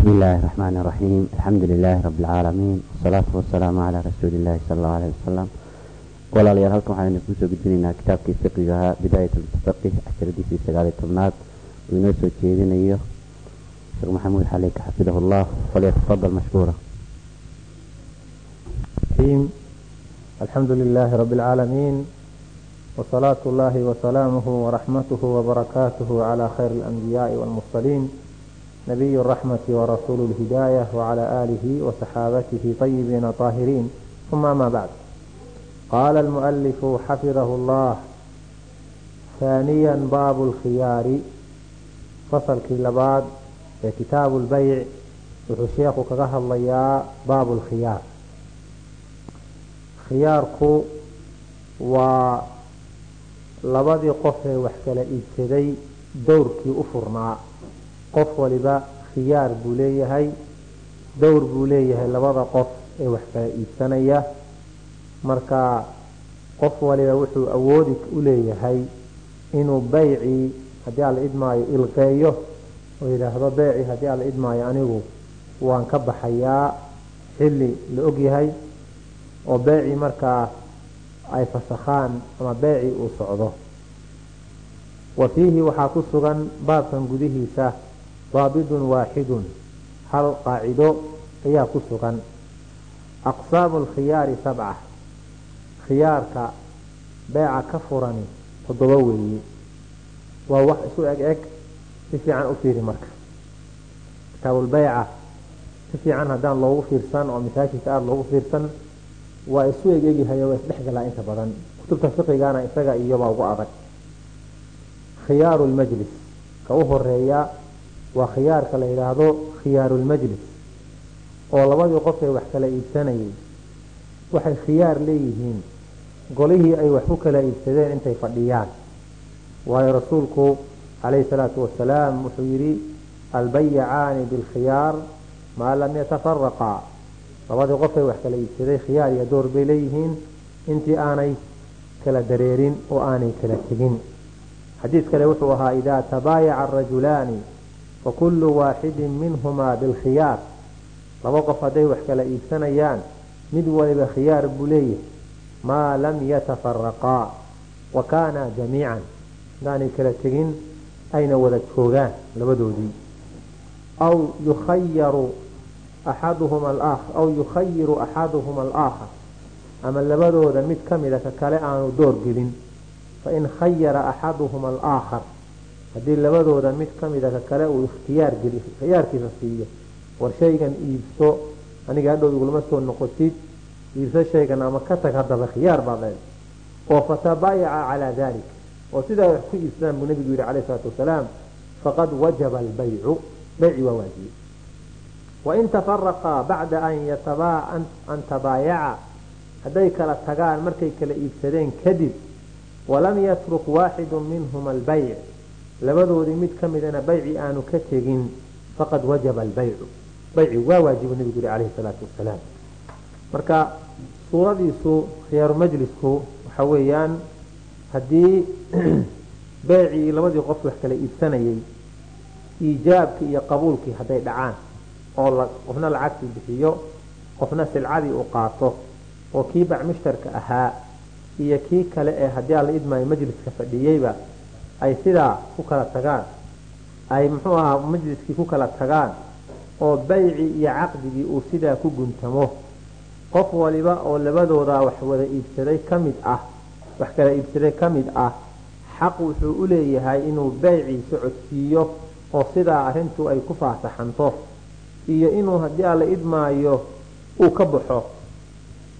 بسم الله الرحمن الرحيم الحمد لله رب العالمين والصلاة والسلام على رسول الله صلى الله عليه وسلم walaalayaal halkan waxaan idinku soo gudbinaynaa kitaabkii fiqiga ahaa bidaayat almutafaqih casharadiisii sagaaliyo tobnaad uu inoo soo jeedinayo sheekh maxamuud xaleyka xafidahu llah falyatafadal mashkuura الحمد لله رب العالمين وصلاة الله وسلامه ورحمته وبركاته على خير الأنبياء والمرسلين نبي الرحمة ورسول الهداية وعلى آله وصحابته طيبين طاهرين ثم ما بعد قال المؤلف حفظه الله ثانيا باب الخيار فصل كلباد كتاب البيع وحشيخ كغه الله باب الخيار khiyaarku waa labadii qof ee wax kala iibsaday dowrkii u furnaa qof waliba khiyaar buu leeyahay dowr buu leeyahay labada qof ee wax kala iibsanaya marka qof waliba wuxuu awoodi u leeyahay inuu beycii haddii alla idmaayo ilqeeyo oo yidhaahdo beycii haddii alla idmaayo anigu waan ka baxayaa xilli la ogyahay oo beecii markaa ay fasakhaan ama beecii uu socdo. Wa fiihi waxaa ku sugan baabkan gudihiisa daabidun waaxidun hal qaacido ayaa ku sugan. Aqsaamu alkhiyaari sabca. Khiyaarka beeca ka furani toddoba weeye waa wax isu eg eg si fiican u fiiri marka. Kitaabulbeyca si fiican haddaan loogu fiirsan oo masaajidka aada loogu fiirsan waa isu egegyahay waa isdhexgalaa inta badan. Kutubta fiqigana isaga iyobaa ugu adag. Khiyaaru lmajlis ka u horreeya waa khiyaarka la yidhaahdo khiyaaru lmajlis oo labadii qof ee wax kala iibsanayay waxay khiyaar leeyihiin. Golihii ay wax ku kala iibsadeen intay fadhiyaan. Waayo rasuulku calayhi salaatu wasalaam wuxuu yidhi albayacaani bilkhiyaar maa lam yatafaraqaa labadii qofay wax kala iibsaday khiyaar iyo door bay leeyihiin intii aanay kala dareerin oo aanay kala tegin. Xadiid kale wuxuu ahaa idaa tabaayaca arajulaani fakullu waaxidin minhumaa bilkhiyaar laba qof hadday wax kala iibsanayaan mid waliba khiyaar buu leeyahay maa lam yatafaraqaa wa kaana jamiican hadaanay kala tegin ayna wada joogaan labadoodii aw yukhayaru axaduhuma aw yukhayiru axaduhuma alaakhar ama labadooda mid ka mida ka kale aanu door gelin fain khayara axaduhuma alaakhar haddii labadooda mid ka mida ka kale uu ikhtiyaar geli khiyaarkiisa siiyo war shaygan iibso aniga hadhow igulama soo noqotid iibso shaygan ama ka tag haddaba khiyaar baad leedahay. Oo fatabaayaca calaa dalik oo sidaa wax ku iibsadaan buu nabigu yihi calayh isalaatu wasalaam faqad wajaba albaycu. Bayci waa waajibay wain tafaraqaa bacda an tabaayaca hadday kala tagaan markay kala iibsadeen kadib walam yatruk waaxidu minhuma albayc labadoodii mid ka midana bayci aanu ka tegin faqad wajaba albaycu. Bayci waa waajibu nebigu yuri calayhi salaatu wasalaam. Marka suuradiisu khiyaaru majlisku waxa weeyaan haddii beycii labadii qof wax kala iibsanayay iijaabkii iyo qabuulkii hadday dhacaan oo qofna lacagtii bixiyo qofna silcadii uu qaato oo kii bacmushtarka ahaa iyo kii kale ee haddii alla idmaayo majliska fadhiyeyba ay sidaa ku kala tagaan ay muxuu ahaa majliskii ku kala tagaan oo baycii iyo caqdigii uu sidaa ku guntamo. Qof waliba oo labadooda wax wada iibsaday ka mid ah wax kala iibsaday ka mid ah xaq wuxuu u leeyahay inuu baycii socodsiiyo oo sidaa arrintu ay ku faasaxanto iyo inuu haddii alla idmaayo uu ka baxo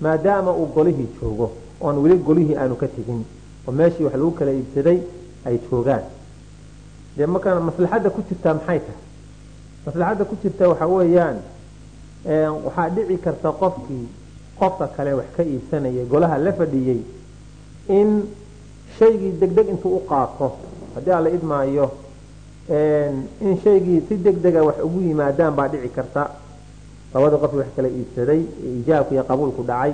maadaama uu golihii joogo oon weli golihii aanu ka tegin oo meeshii wax lagu kala iibsaday ay joogaan. Dee markaa maslaxadda ku jirtaa maxay tahay? Maslaxadda ku jirta waxa weeyaan waxaa dhici karta qofkii qofka kale wax ka iibsanayay golaha la fadhiyey in shaygii degdeg intuu u qaato haddii alla idmaayo in shaygii si degdega wax ugu yimaadaan baa dhici karta. Labadii qofkii wax kala iibsaday iijaabka iyo qabuulku dhacay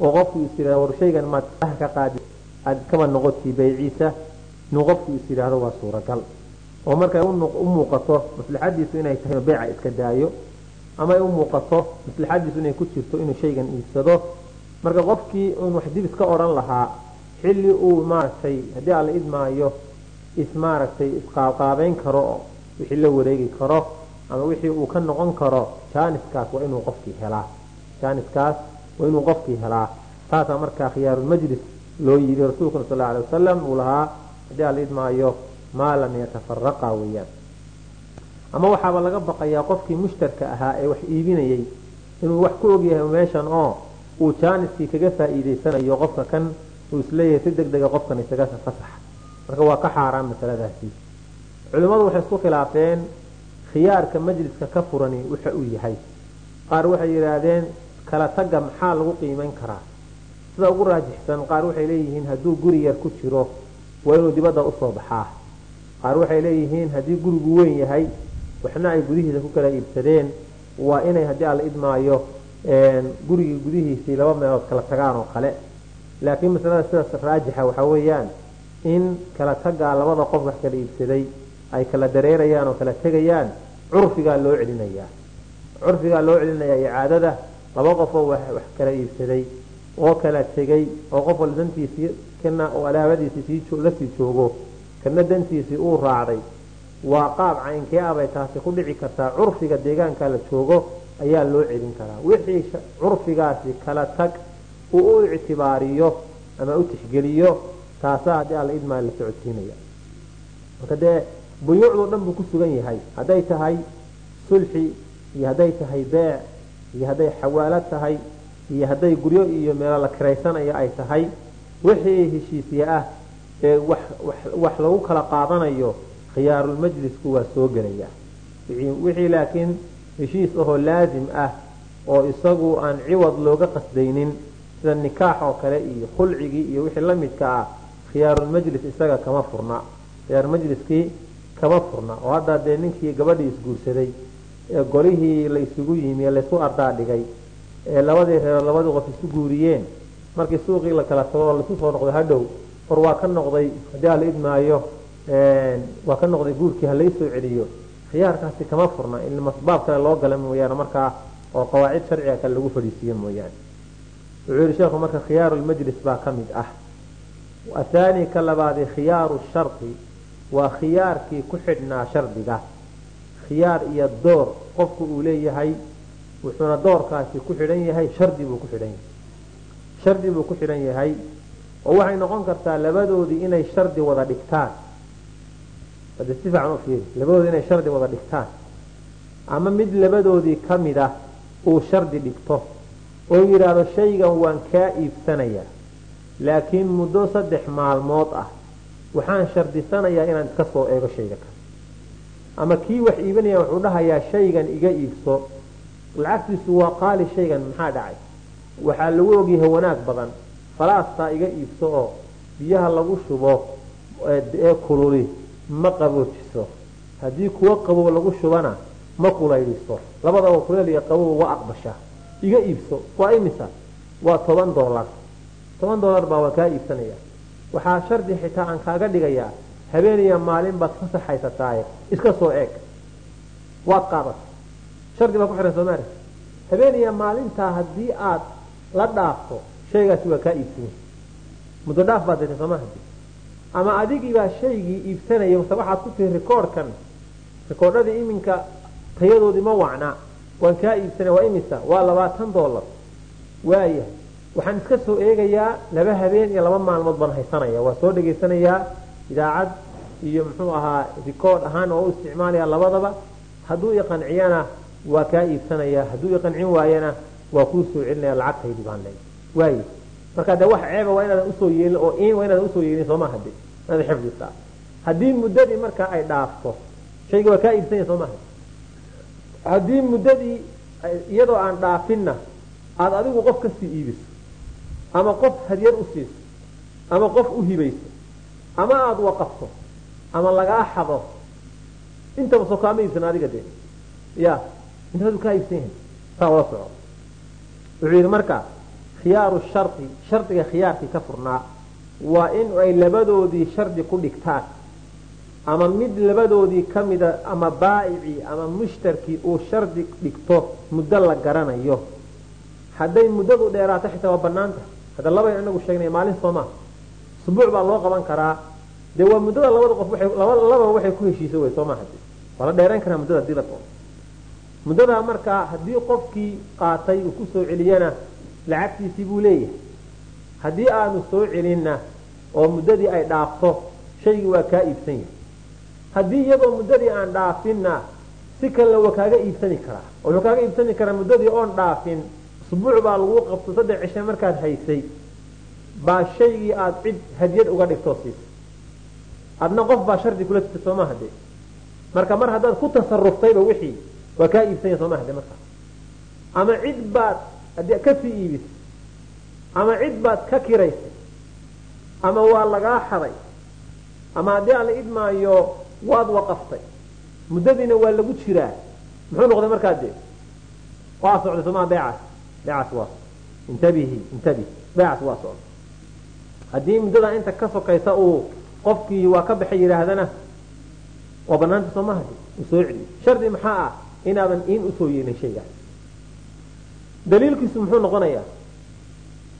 oo qofku is war shaygan maad ka qaadi aad kaba noqotii bayciisa inuu qofku is yidhaahdo waa suuragal. oo markay u muuqato maslaxadiisu inay tahay beeca iska daayo ama ay u muuqato maslaxadiisu inay ku jirto inuu shaygan iibsado marka qofkii uun wax dib iska odhan lahaa xilli uu maaragtay haddii aan idmaayo is maaragtay isqaabqaabeyn karo oo wixii la wareegi karo ama wixii uu ka noqon karo jaaniskaas waa inuu qofkii helaa. Jaaniskaas waa inuu qofkii helaa. Taasaa markaa khiyaarulmajlis loo yidhi rasuulkuna sal alay wasalam uu lahaa haddii aan la idmaayo maa lam yatafaraqa weeyaan. Ama waxaaba laga baqayaa qofkii mushtarka ahaa ee wax iibinayay inuu wax ku ogyahay meeshan oo uu jaaniskii kaga faa'iidaysanayo qofka kan uu is leeyahay si deg dega qofkan isaga fasaxa. Marka waa ka xaaraan masaladaasi. Culimmadu waxay isku khilaafeen khiyaarka majliska ka furani waxa uu yahay. Qaar waxay yidhaahdeen kala tagga maxaa lagu qiimayn karaa? Sida ugu raajixsan qaar waxay leeyihiin hadduu guri yar ku jiro waa inuu dibadda u soo baxaa. Qaar waxay leeyihiin haddii gurigu weyn yahay waxna ay gudihiisa ku kala iibsadeen. Waa inay haddii aan la idmaayo gurigii gudihiisii laba meelood kala tagaan oo kale. Laakiin masalada sidaas raajixa waxaa weeyaan in kala tagaa labada qof wax kala iibsaday ay kala dareerayaan oo kala tegayaan curfigaa loo celinayaa. Curfigaa loo celinayaa icaadada laba qofoo wax kala iibsaday oo kala tegay oo qof wal dantiisii kana oo alaabadiisii la sii joogo kana dantiisii uu raacday waa qaab caynkee abay taasi ku dhici kartaa curfiga deegaanka la joogo ayaa loo celin karaa. Wixii curfigaasi kala tag uu u ictibaariyo ama u tixgeliyo taasaa haddii alla idmaa la socodsiinaya. Marka dee buyuucdoo dhan buu ku sugan yahay. Hadday tahay sulxi iyo hadday tahay beec iyo hadday xawaalad tahay iyo hadday guryo iyo meelo la kiraysanayo ay tahay wixii heshiisye ah ee wax lagu kala qaadanayo khiyaarulmajlisku waa soo gelaya. Wixii laakiin heshiis ahoo laasim ah oo isagu aan ciwad looga qasdaynin sida nikaax oo kale iyo khulcigii iyo wixii la midka ah khiyaarulmajlis isaga kama furna. Khiyaarulmajliskii kama furna. Oo haddaa dee ninkii gabadhii isguursaday ee golihii la isugu yimi ee ardaa dhigay ee labadii reer labadii qof isu guuriyeen markii suuqii la kala tago oo laisu soo noqday hadhow. War waa ka noqday haddii ala idmaayo waa ka noqday guurkii ha laysoo celiyo. Khiyaarkaasi kama furna in masbaab kale loo gala mooyaane markaa oo qawaacid sharciga kale lagu fadhiisiiye mooyaane. Wuxuu yihi sheekhu marka khiyaaru lmajlis baa ka mid ah. Athaani ka labaadi khiyaaru shardi waa khiyaarkii ku xidhnaa shardiga. Khiyaar iyo door qofku uu leeyahay wuxuuna doorkaasi ku xidhan yahay shardi buu ku xidhan yahay shardi buu ku xidhan yahay oo waxay noqon kartaa labadoodii inay shardi wada dhigtaan. Labadoodii inay shardi wada dhigtaan. Ama mid labadoodii ka mid ah uu shardi dhigto oo yidhaahdo shaygan waan kaa iibsanayaa laakiin muddo saddex maalmood ah waxaan shardisanayaa inaan iska soo eego shayga kan ama kii wax iibinaya wuxuu dhahayaa shaygan iga iibso lacagtiisu waa qaali shaygan maxaa dhacay waxaa lagu ogyahay wanaag badan. Falaastaa iga iibso oo biyaha lagu shubo ee kululi ma qaboojiso. Haddii kuwo qabow lagu shubana ma kulayliso labadaba kuleel iyo qabow waa aqbashaa iga iibso waa imisa waa toban dolar. Toban dolar baa waa kaa iibsanaya waxaa shardi xitaa aan kaaga dhigayaa habeeniya maalin baad fasax haysataaye iska soo eeg. Waad qaadata shardi baa ku xihan soomaali habeeniya maalintaa haddii aad la dhaafto shaygaasi waa kaa iibsanya muddo dhaaf baad daytay sooma hadi ama adigiibaa shaygii iibsanaya mase waxaad ku tihi rikoorhkan rikoordhadii iminka tayadoodii ma wacna waan kaa iibsanaya waa imisa? Waa labaatan dollar waaya waxaan iska soo eegayaa laba habeen iyo laba maalmood baan haysanaya. Waa soo dhegaysanayaa idaacad iyo muxuu ahaa rikoord ahaan oo u isticmaalaya labadaba. Hadduu iqanciyana waa kaa iibsanaya. Hadduu iqancin waayana waa kuu soo celinaya lacagtaydii baan leeya waaye marka de wax ceeba waa inaadan u soo yeelin oo in waa inaadan u soo yeelin sooma hadi inaad xifdisaa haddii muddadii markaa ay dhaafto shayga waa kaa iibsanya soo maha haddii muddadii iyadoo aan dhaafinna aada adigu qof ka sii iibiso ama qof hadyad u siiso ama qof u hibayso ama aada waqafto ama lagaa xado intaba soo kaama iibsan adiga dee. Ya intaadu kaa iibsan yahay saa ula soco wuxuu yidhi marka khiyaaru shardi shardiga khiyaarkii ka furnaa waa in ay labadoodii shardi ku dhigtaan. Ama mid labadoodii ka mida ama baa'icii ama mushtarkii uu shardi dhigto muddo la garanayo. Hadday muddadu dheeraato xitaa waa banaanta hadda labayn inagu sheegnay maalin soomaa usbuuc baa loo qaban karaa. Dee waa muddada labada qof lababa waxay ku heshiisa wey soo maaha waa la dheerayn karaa muddada haddii la doono muddadaa markaa haddii qofkii qaatay uu ku soo celiyana lacagtiisii buu leeyahay. Haddii aanu soo celinna oo muddadii ay dhaafto shaygii waa kaa iibsan yahay. Haddii iyadoo muddadii aan dhaafinna si kalena waa kaaga iibsani karaa. Wuxuu kaaga iibsani karaa muddadii oon dhaafin usbuuc baa lagu qabto saddex cishe markaad haysay baa shaygii aada cid hadiyad uga dhigtoo siisay. Adna qof baa shardi kula jirta soo maha de marka mar haddaad ku tasaruftayba wixii waa kaa iibsanya soo maha de markaa? Ama cid baad ka sii iibisay ama cid baad ka kiraysay ama waa lagaa xaday ama haddii aan la idmaayo waad waqaftay. Muddadiina waa lagu jiraa. Muxuu noqday markaa dee? Waa socday soo maha beecaas. Beecaas waa intabihi intabi beecaas waa socday. Haddii muddadaa inta ka sokaysa uu qofkii waa ka baxay yidhaahdana waa banaanta soo maha uu soo celiyo shardi maxaa ah inaadan iin u soo yeelin shaygaas daliilkiisu muxuu noqonayaa?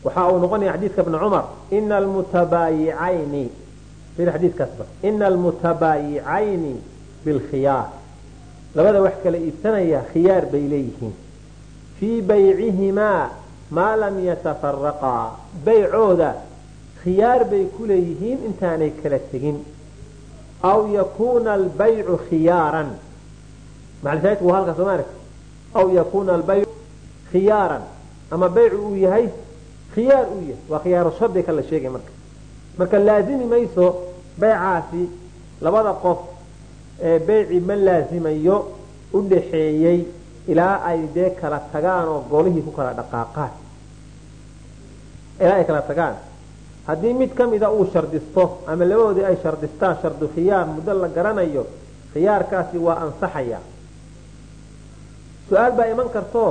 Waxa uu noqonaya xadiidka ibni cumar ina almutabaayicayni fir xadiidkaasba ina almutabaayicayni bilkhiyaar labada wax kala iibsanaya khiyaar bay leeyihiin. Fii baycihimaa maa lam yatafaraqaa baycooda khiyaar bay ku leeyihiin intaanay kala tegin. Aw yakuna albaycu khiyaaran maxalshaahidku waa halkaas sooma aw yakuna albaycu khiyaaran. Ama baycu uu yahay khiyaar uu yahay. Waa khiyaaru shardi la sheegay marka. Marka laazimi mayso baycaasi labada qof ee beyci ma laazimayo u dhaxeeyey ilaa ay dee kala tagaan oo golihii ku kala dhaqaaqaan. Ilaa ay kala tagaan. Haddii mid ka mida uu shardisto ama labadoodii ay shardistaan shardu khiyaar muddo la garanayo khiyaarkaasi waa ansaxaya su'aal baa iman karto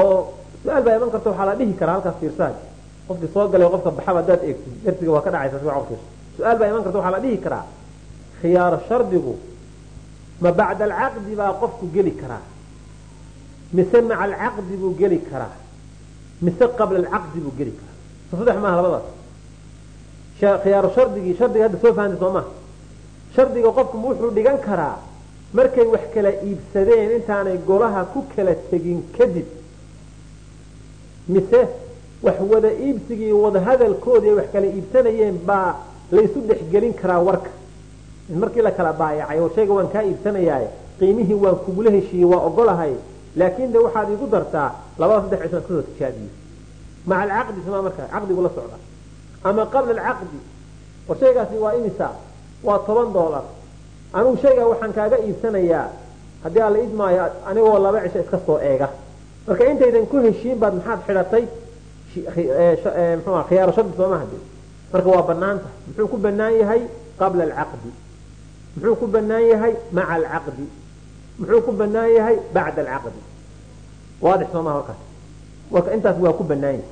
oo su'aal baa iman karto waxaa la dhihi karaa halkaas fiirsaha qofkii soo galay qofka baxaba haddaad eegtid darsiga waa ka dhacaysa si waa su'aal baa iman karta waxaa la dhihi karaa khiyaaro shardigu ma bacda alcaqdi baa qofku geli karaa. Mise maca alcaqdi buu geli karaa. Mise qabla alcaqdi buu geli karaa. So saddex maaha labadaas khiyaaro shardigii shardiga hadda soo fahamtay soo maha shardiga qofku wuxuu dhigan karaa markay wax kala iibsadeen intaanay golaha ku kala tegin kadib mise wax wada iibsigii wada hadalkoodii ay wax kala iibsanayeen baa laysu dhexgelin karaa warka. Markii la kala baayacay oo shayga waan kaa iibsanayaa qiimihii waan kugula heshiiyey waa ogolahay laakin de waxaad igu dartaa labada saddex cisho ka soo tijaabiyo maca alcaqdi sma markaa caqdigu la socda. Ama qabla alcaqdi war shaygaasi waa imisa waa toban doolar anugu shaygaa waxaan kaaga iibsanayaa. Haddii aan la idmaayo anigoo laba cisho iska soo eega. Marka intaydan ku heshiin baad maxaad xidhatay? Mxua khiyaaro shardi sooma hade marka waa banaanta muxuu ku banaan yahay? Qabla alcaqdi. Muxuu ku banaan yahay? Maca alcaqdi. Muxuu ku banaan yahay? Bacda alcaqdi. Waadix soomaa halkaas. Marka intaas waa ku banaan yahay.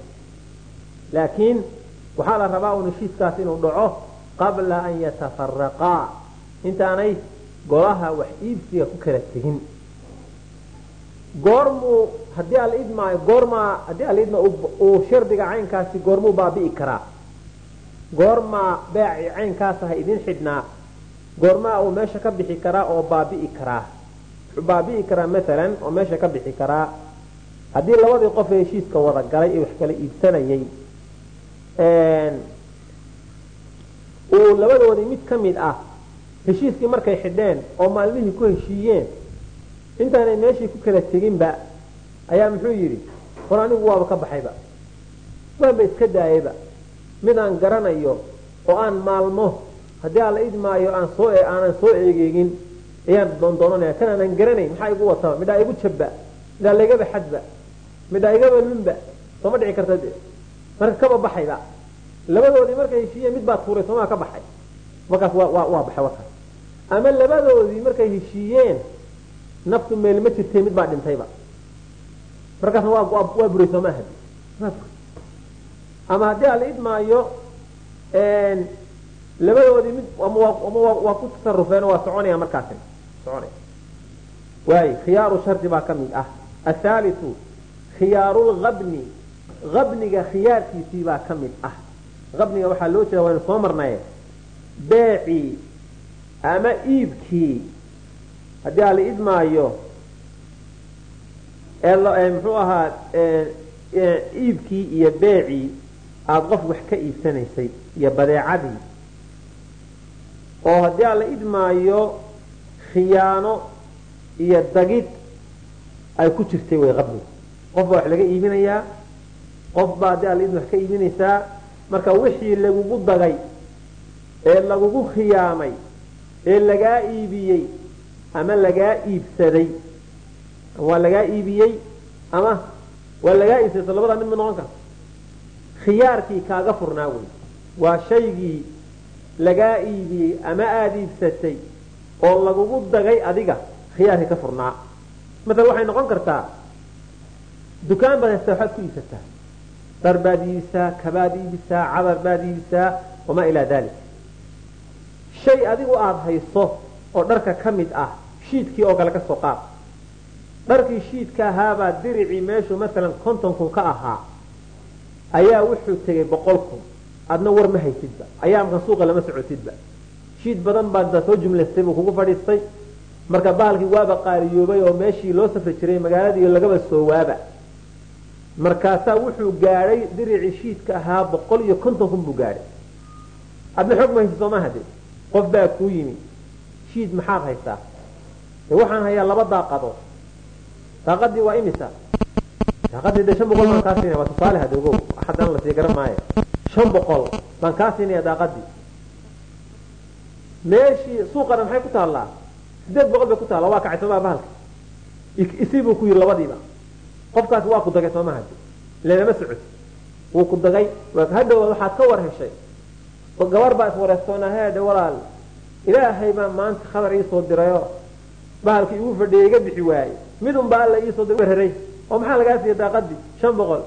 Laakiin waxaa la rabaa un heshiiskaas inuu dhaco qabla an yatafaraqaa intaanay golaha wax iibsiga ku kala tegin. Goormuu haddii ala idmaayo goormaa haddii ala idmaayo uu shardiga caynkaasi goormuu baabi'i karaa. Goormaa beeci caynkaas aha idin xidhnaa. Goormaa uu meesha ka bixi karaa oo baabi'i karaa. Wuxuu baabi'i karaa maalan oo meesha ka bixi karaa. Haddii labadii qof heshiiska wada galay ee wax kala iibsanayay uu labadoodii mid ka mid ah heshiiskii markay xidheen oo maalmihii ku heshiiyeen intaanay meeshii ku kala teginba ayaa muxuu yidhi hor anigu waaba ka baxayba waanba iska daayayba. Mid aan garanayo oo aan maalmo haddii aan la idmaayo aan soo aanan soo eegeegin ayaan doondoonanaya kan aanan garanayn maxaa igu wataba midhaa igu jabba midhaa laygaba xadba midhaa igaba lunba sooma dhici karta de marka kaba baxayba. Labadoodii markay heshiiyeen mid baa tuuray soomaa ka baxay. Markaas waa waa baxay warkaas ama labadoodii markay heshiiyeen naftu meel ma jirtay mid baa dhintayba. Markaasna waa buray soomaa hadi ama haddii aan idmaayo labadoodii mid waa ku tasarufeen waa soconaya markaasina. Soconaya. Waayo khiyaaru shardi baa ka mid ah. Athaaliu khiyaarulabni abniga khiyaarkiisii baa ka mid ah. Abniga waxaa loo jeeda waynu soo marnaye beecii ama iibkii haddii ala idmaayo muxuu ahaa iibkii iyo beecii aada qof wax ka iibsanaysay iyo badeecadii. Oo haddii ala idmaayo khiyaano iyo dagid ay ku jirtay way qabniga qof baa wax laga iibinayaa qof baa haddii ala idma wax ka iibinaysaa marka wixii lagugu dagay ee lagugu khiyaamay ee lagaa iibiyey ama lagaa iibsaday. Waa lagaa iibiyey ama waa lagaa iibsatay labadaa mid ma noqon karta khiyaarkii kaaga furnaa wey. Waa shaygii lagaa iibiyey ama aada iibsatay oo lagugu dagay adiga khiyaarkii ka furnaa. Maala waxay noqon kartaa dukaan baad haystaa waxaad ku iibsataa. Dhar baad iibisaa kabaad iibisaa cadar baad iibisaa wamaa ilaa dalik shay adigu aada hayso oo dharka ka mid ah shiidkii oo kale ka soo qaad. Dharkii shiidka ahaabaa diricii meeshuu maalan konton kun ka ahaa. Ayaa wuxuu tegay boqol kun. Adna war ma haysidba ayaamkan suuqa lama socotidba. Shiid badan baa soo jumlaystay buu kugu fadhiistay. Marka bahalkii waaba qaaliyoobay oo meeshii loo safri jiray magaaladii lagaba soo waaba. Markaasaa wuxuu gaadhay diricii shiidka ahaa boqol iyo konton kun buu gaadhay. Adna xoog ma haysid sooma hade qof baa kuu yimi. Shiid maxaad haysaa? De waxaan hayaa laba daaqadood daaqadii waa imisa? Daaqadii de shan boqol baan kaa siinaya waa tusaale ogow haddana la sii garan maayo. Shan boqol baan kaa siinaya daaqadii. Meeshii suuqana maxay ku taallaa? Sideed boqol bay ku taalla waa kacay soomaa bahalka. Isii buu ku yidhi labadiiba. Qofkaasi waa ku dagay sooma hade lelama socoti wuu ku dagay. Hadhow waxaad ka war heshay gabar baa iswareegtoonaa heede walaal ilaahay baa maanta khabar iisoo dirayo. Bahalkii igu fadhiyay iga bixi waaye midun baa alla iisoo dir raray oo maxaa lagaa siiya daaqadii? Shan boqol.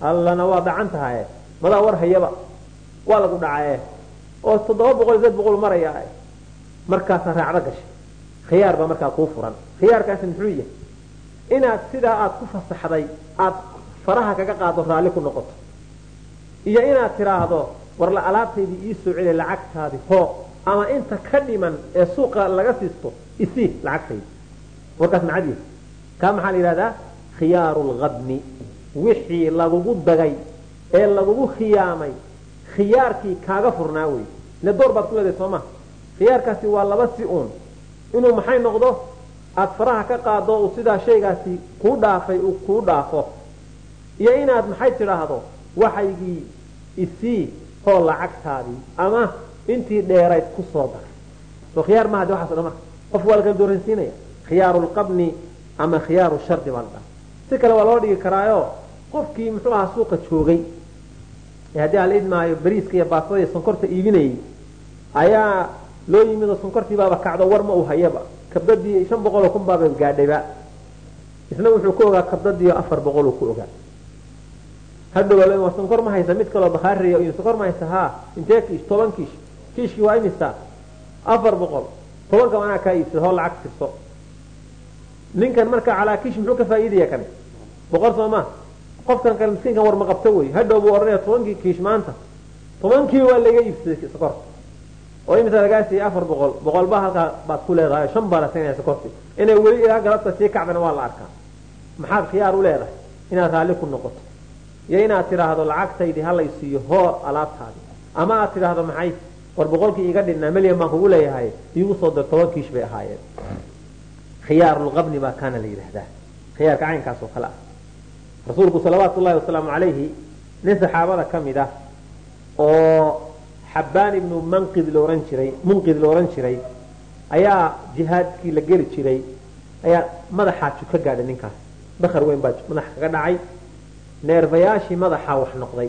Allana waa dhacan tahaye madaa war hayaba. Waa lagu dhacaye. Oo toddoba boqol sideed boqol maraya markaasaa raacdo gashay. Khiyaar baa markaa kuu furan. Khiyaarkaasi muxuu yahay inaad sidaa aad ku fasaxday aad faraha kaga qaado raalli ku noqoto. Iyo inaad tiraahdo warla alaabtaydii ii soo celi lacagtaadi hoo ama inta ka dhiman ee suuqa laga siisto isii lacagtaydi. Warkaas macadiisa kaa maxaa la yidhahdaa khiyaaru lkabni wixii lagugu dagay ee lagugu khiyaamay khiyaarkii kaaga furnaa wey ile door baad ku leedahay soo ma? Khiyaarkaasi waa laba si uun. Inuu maxay noqdo? Aada faraha ka qaado uu sidaa shaygaasi kuu dhaafay uu kuu dhaafo. Iyo inaad maxay tidhaahdo? Waxaygii isii hoo lacagtaadii ama intii dheerayd ku soo dar soo khiyaar maha de waxaas dhan marka qof waa la kala dooransiinaya. Khiyaaru lqabni ama khiyaaru shardi baa la dhaha si kale waa loo dhigi karaayo qofkii muxuu ahaa suuqa joogay. Ee haddii ala idmaayo bariiska iyo baastada iyo sonkorta iibinayay ayaa loo yimid oo sonkortii baaba kacdo war ma uu hayaba. Kabdadii shan boqol oo kun baaba gaadhayba. Isna wuxuu ku ogaa kabdadiio afar boqol uu ku ogaa hadhow sonkor ma haysa mid kaloo bakhaariya sonkor ma haysa ha intee kiish toban kiish? Kiishkii waa imisa? Afar boqol. Tobanka anaa kaa iibsada hoo lacag tirso. Ninkan marka calaa kiish muxuu ka faa'iidaya kan? Boqol soo ma? Qofkan kale miskiinkan war ma qabto wey. Hadhow buu odhanaya tobankii kiish maanta. Tobankii waa laga iibsaday sokorta oo imisa lagaa siiyey afar boqol. Boqol baa halkaa baad ku leedahay shan baa la siinaya sokorti inay weli ilaa galabta sii kacdana waa la arkaa. Maxaad khiyaar u leedahay inaad raalli ku noqoto iyo inaad tidhaahdo lacagtaydii hala isiiyo hoo alaabtaadi. Ama aad tidhaahdo maxay war boqolkii iga dhinnaa melyan baan kugu leeyahay iigu soo dar toban kiish bay ahaayeen. Khiyaarulqabni baa kaana la yidhaahdaa. Khiyaarka caynkaas oo kale ah. Rasuulku salawaatu ullahi wasalaamu calayhi nin saxaabada ka mid ah oo xabbaan ibnu manqid laohan jiray munqid la ohan jiray ayaa jihaadkii la geli jiray ayaa madaxaa ju ka gaadhay ninkaas. Bakar weyn baa madaxa kaga dhacay neerfayaashii madaxaa wax noqday.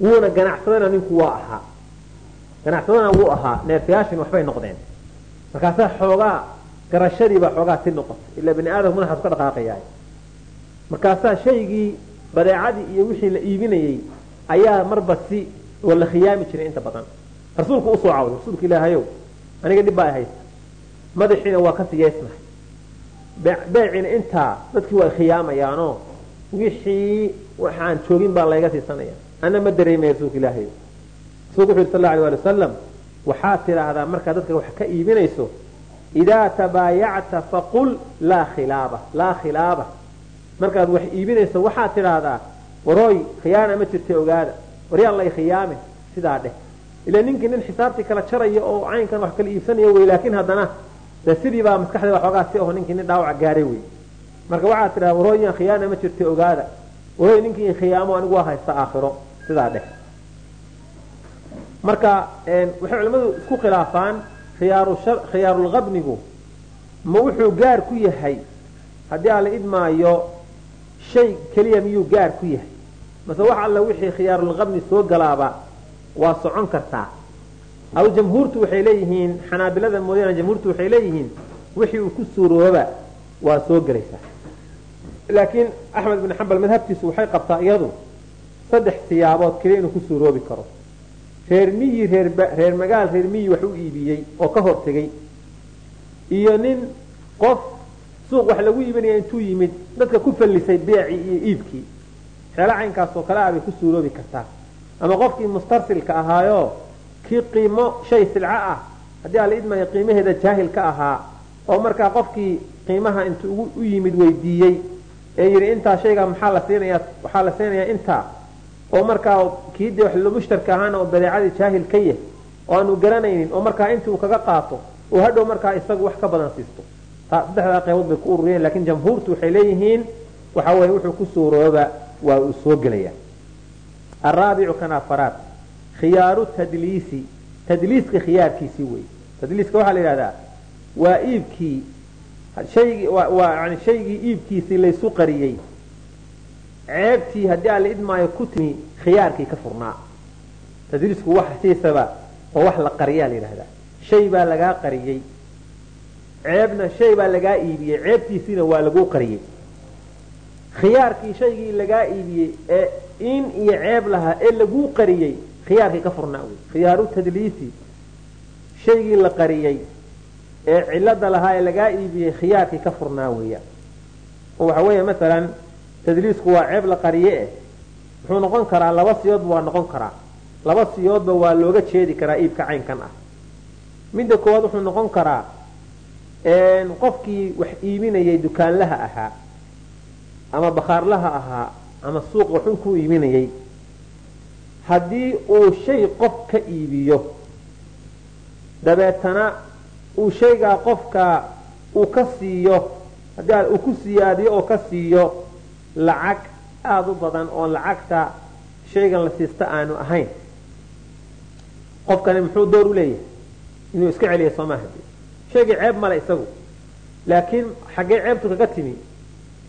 Wuuna ganacsadana ninku waa ahaa. Ganacsadana wuu ahaa neerfayaashina waxbay noqdeen. Markaasaa xoogaa garashadiibaa xoogaa si noqotay. Ilaa bani aadamku madaxaas ka dhaqaaqayaa markaasaa shaygii badeecadii iyo wixii la iibinayey ayaa marba si oo la khiyaami jiray inta badan. Rasuulku u soo cawday rasuulka ilaahayow aniga dhib baa haysta. Madaxiina waa ka siyaysnahay beeciina intaa dadkii waa khiyaamayaanoo wixii waxaan joogin baa layga siisanaya ana ma dareemaya rasuulka ilaahayow rasuulku wuxu yuri sal alay ali wasalam waxaad tidhaahdaa markaad dadka wax ka iibinayso idaa tabaayacta faqul laa khilaaba laa khilaaba. Markaad wax iibinayso waxaad tidhaahdaa warooy khiyaana ma jirta ogaada. Waryaan lay khiyaame sidaa dheh. Ila ninkii nin xisaabtii kala jaraya oo caynkan wax kala iibsanaya wey laakiin haddana de sidii baa maskaxda waxoogaa si aho ninkii nin dhaawac gaaray wey marka waxaad tidhahdaa warooyan khiyaana ma jirta ogaada. Warooy ninkii khiyaamo anigu haysta aakhiro. Sidaa dheh. Marka waxay culimmadu isku khilaafaan khiyaarulqabnigu ma wuxuu gaar ku yahay haddii aan la idmaayo shay keliya miyuu gaar ku yahay? Mase wax alla wixii khiyaarulqabni soo galaaba waa socon kartaa? Aw jamhuurtu waxay leeyihiin xanaabilada mooyaane jamhuurtu waxay leeyihiin wixii uu ku suurooba waa soo gelaysaa laakiin axmed bin xambal madhabtiisu waxay qabtaa iyadu saddex siyaabood keliya inuu ku suuroobi karo. Reer miyi reer magaal reer miyi wax u iibiyey oo ka hortegay. Iyo nin qof suuq wax lagu iibinaya intuu yimid dadka ku fallisay beecii iyo iibkii. Xeelo caynkaas oo kale ah bay ku suuroobi kartaa. Ama qofkii mustarsilka ahaayo kii qiimo shay silco ah haddii ala idmaya qiimaheeda jaahil ka ahaa oo markaa qofkii qiimaha intuu u yimid weydiiyey ee yidhi intaa shaygaa maxaa la siinaya waxaa la siinayaa intaa? oo markaa kii de wax mushtarka ahaana oo badeecadii jaahil ka yah oo aanu garanaynin oo markaa intii uu kaga qaato oo hadhow markaa isagu wax ka badan siisto. Saddexdaa qaybood bay ku ururiyeen laakiin jamhuurtu waxay leeyihiin waxa weye wuxuu ku suurooba waa uu soo gelaya. Araabicu kan afaraad khiyaaru tadliisi tadliiska khiyaarkiisii wey tadliiska waxaa la yidhahdaa waa iibkii waa yani shaygii iibkiisii laysu qariyey. Ceebtii haddii aan la idmaayo ku timi khiyaarkii ka furnaa. Tadliisku wax siisaba oo wax la qariyaa la yidhahdaa shay baa lagaa qariyey. Ceebna shay baa lagaa iibiyey. Ceebtiisiina waa laguu qariyey. Khiyaarkii shaygii lagaa iibiyey ee in iyo ceeb lahaa ee laguu qariyey khiyaarkii ka furnaa wey khiyaaru tadliisi. Shaygii la qariyey ee cilada lahaa ee lagaa iibiyey khiyaarkii ka furnaa weeya. Oo waxa weeye masalan tadliisku waa ceeb la qariye eh. Wuxuu noqon karaa laba siyoodba waa noqon karaa. Laba siyoodba waa looga jeedi karaa iibka caynkan ah. Midda koowaad wuxuu noqon karaa qofkii wax iibinayay dukaanlaha ahaa ama bakhaarlaha ahaa ama suuq waxun ku iibinayay. Haddii uu shay qof ka iibiyo dabeetana uu shaygaa qofka uu ka siiyo haddii uu ku siyaadiyo oo ka siiyo lacag aada u badan oo lacagta shaygan la siista aanu ahayn. Qofkani muxuu door u leeyahay? Inuu iska celiya soomaaha shaygii ceeb male isagu. Laakiin xaggee ceebtu kaga timi.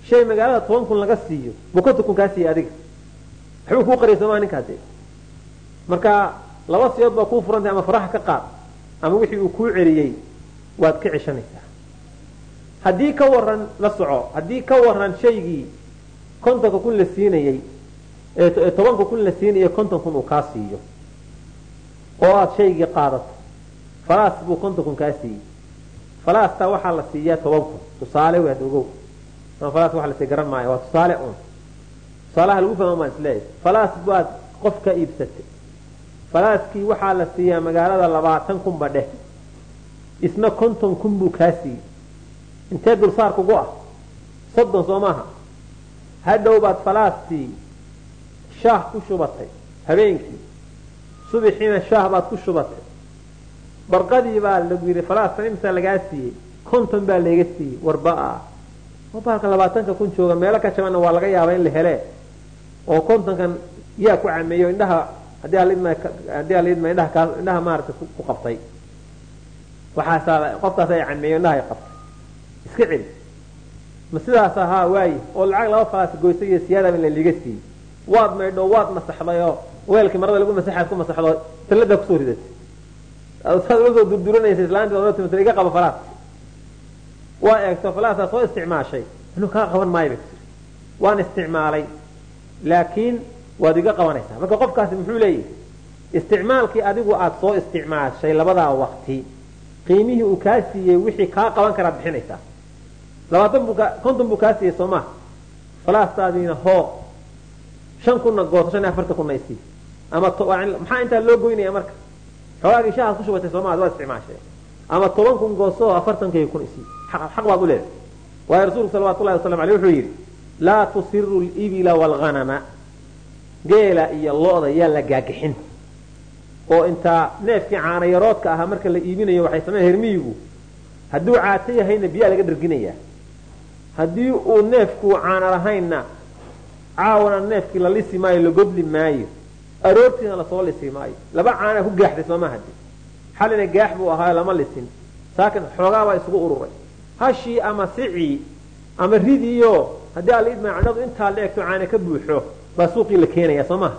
Shay magaalada toban kun laga siiyo buu konton kun kaa siiya adiga. Waxbuu kuu qariya somaa ninkaasi marka laba siyood baa kuu furantay ama faraha ka qaad ama wixii uu kuu celiyey waad ka ceshanaysaa. Haddii ka waran la soco haddii ka waran shaygii kontonka kun la siinayey tobanka kun la siinayay konton kun uu kaa siiyo oo aada shaygii qaadato falaas buu konton kun kaa siiyey. Falaastaa waxaa la siiyaa toban kun. Tusaale waad ogow. Falaas waxa la sii garan maayo. Waa tusaale un tusaalaha lagu fahmo maan is leeyahay. Falaas baad qof ka iibsatay. Falaaskii waxaa la siiyaa magaalada labaatan kunba dheh isna konton kun buu kaa siiyey intee dulsaar kugu ah? Soddon soo maaha. Hadhow baad falaastii shaah ku shubatay habeenkii. Subixiina shaah baad ku shubatay. Barqadii baa lagu yidhi falaastan imsa lagaa siiyey konton baa layga siiyey warbaa baalka labaatanka kun jooga meelo ka jabanna waa laga yaaba in la hele. Oo kontonkan yaa ku cameeyo indhaha haddii indhaha kaa indhaha maarata ku qabtay waxaasaa qofkaas ay cameeyo indhaha ay qabtay iska celi. Ma sidaas ahaa waaye oo lacag laba falaas goysay iyo siyaadaba la liga siiyey. Waad maydho waad masaxday oo weelkii marada lagu masaxaad ku masaxdo talladaa ku soo ridatay saad soo durduranaysa islaanti iga qaba falaas. Waa eegto falaasaa soo isticmaashay. Inuu kaa qaban maayo bay kusiri waan isticmaalay laakiin waad iga qabanaysaa. Marka qofkaasi muxuu leeyahay isticmaalkii adigu aada soo isticmaashay labadaa waqti qiimihii uu kaa siiyey wixii kaa qaban karaad bixinaysaa. Konton buu kaa siiyey soo maha falaastaadiina hoo shan kunna gooso shan iyo kunna isii ama maxaa intaa loo goynaya marka? Xoogaagii shahaad ku shubatay sooma waad isticmaashay. Ama toban kun gooso afartankay kun isii xaq baad u leedahay waayo rasuulku salawatu llahi wasalam aleyh wuxuu yidhi laa tusiru libila waalghanama geela iyo lo-da yaa la gaagixin oo intaa neefkii caanayaroodka ahaa marka la iibinayo waxay sameyn hermiyigu hadduu caato yahayna biyaa laga dharginayaa haddii uu neefku caana lahaynna caawana neefkii la lisi maayo la godli maayo aroortiina la soo lisi maayo. Laba caanaa ku gaaxday sooma hadi xalina gaax buu ahaayo lama lisin. Saakin xoogaabaa isugu ururay. Hashii ama sicii ama ridiyo haddii candhadu intaa la egto caana ka buuxo baa suuqii la keenaya soo maha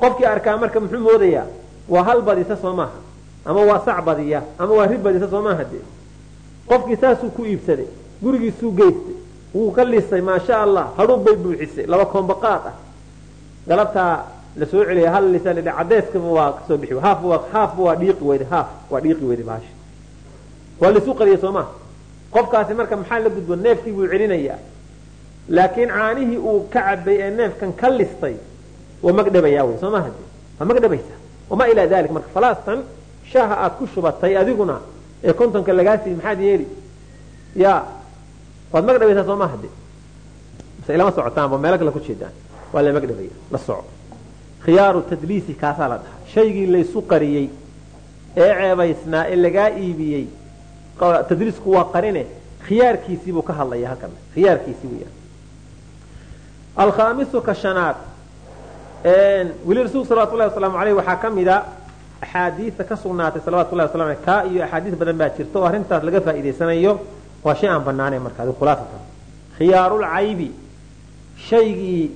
qofkii arkaa marka muxuu moodayaa waa hal badisa soo maaha. Ama waa sac badiya ama waa ri badisa soo maaha dee. Qofkii saasuu ku iibsaday. Gurigiisuu geystay. Wuu ka lisay maasha allah hadhuub bay buuxisay. Laba kombaqaad ah. Galabtaa la soo celiya hal lisan cadeyskaba waa ka soo bixi haaf haafba waa dhiiqi weyda haaf waa dhiiqi weyda bahashi waa laisu qariyay soo maha qofkaasi marka maxaa la gudbo neefkii buu celinayaa. Laakiin caanihii uu ka cabay ee neefkan ka listay waa magdhabayaa wey. Soo maha waa magdhabaysa wamaa ilaa dalik marka falaastan shaaha aad ku shubatay adiguna ee kontonka lagaa siiy maxaad yeeli ya waad magdhabaysaa soo maha de ilama socotaanba meelo kale ku jeedaan waa la magdhabaya la soco khiyaaru tadliisi kaasaa la dhahaa shaygii laysu qariyey ee ceebaysnaa ee lagaa iibiyey tadliisku waa qarine khiyaarkiisii buu ka hadlaya halkan khiyaarkiisii weyaan alkhaamisu ka shanaad weli rasuulku salawatu llahi wasalaamu aleyh waxaa ka mida axaadiista ka sugnaatay salawatu llahi wasalam kaa iyo axaadiis badan baa jirta oo arrintaas laga faa'iidaysanayo waa shay aan banaanayn marka adi khiyaarul caybi shaygii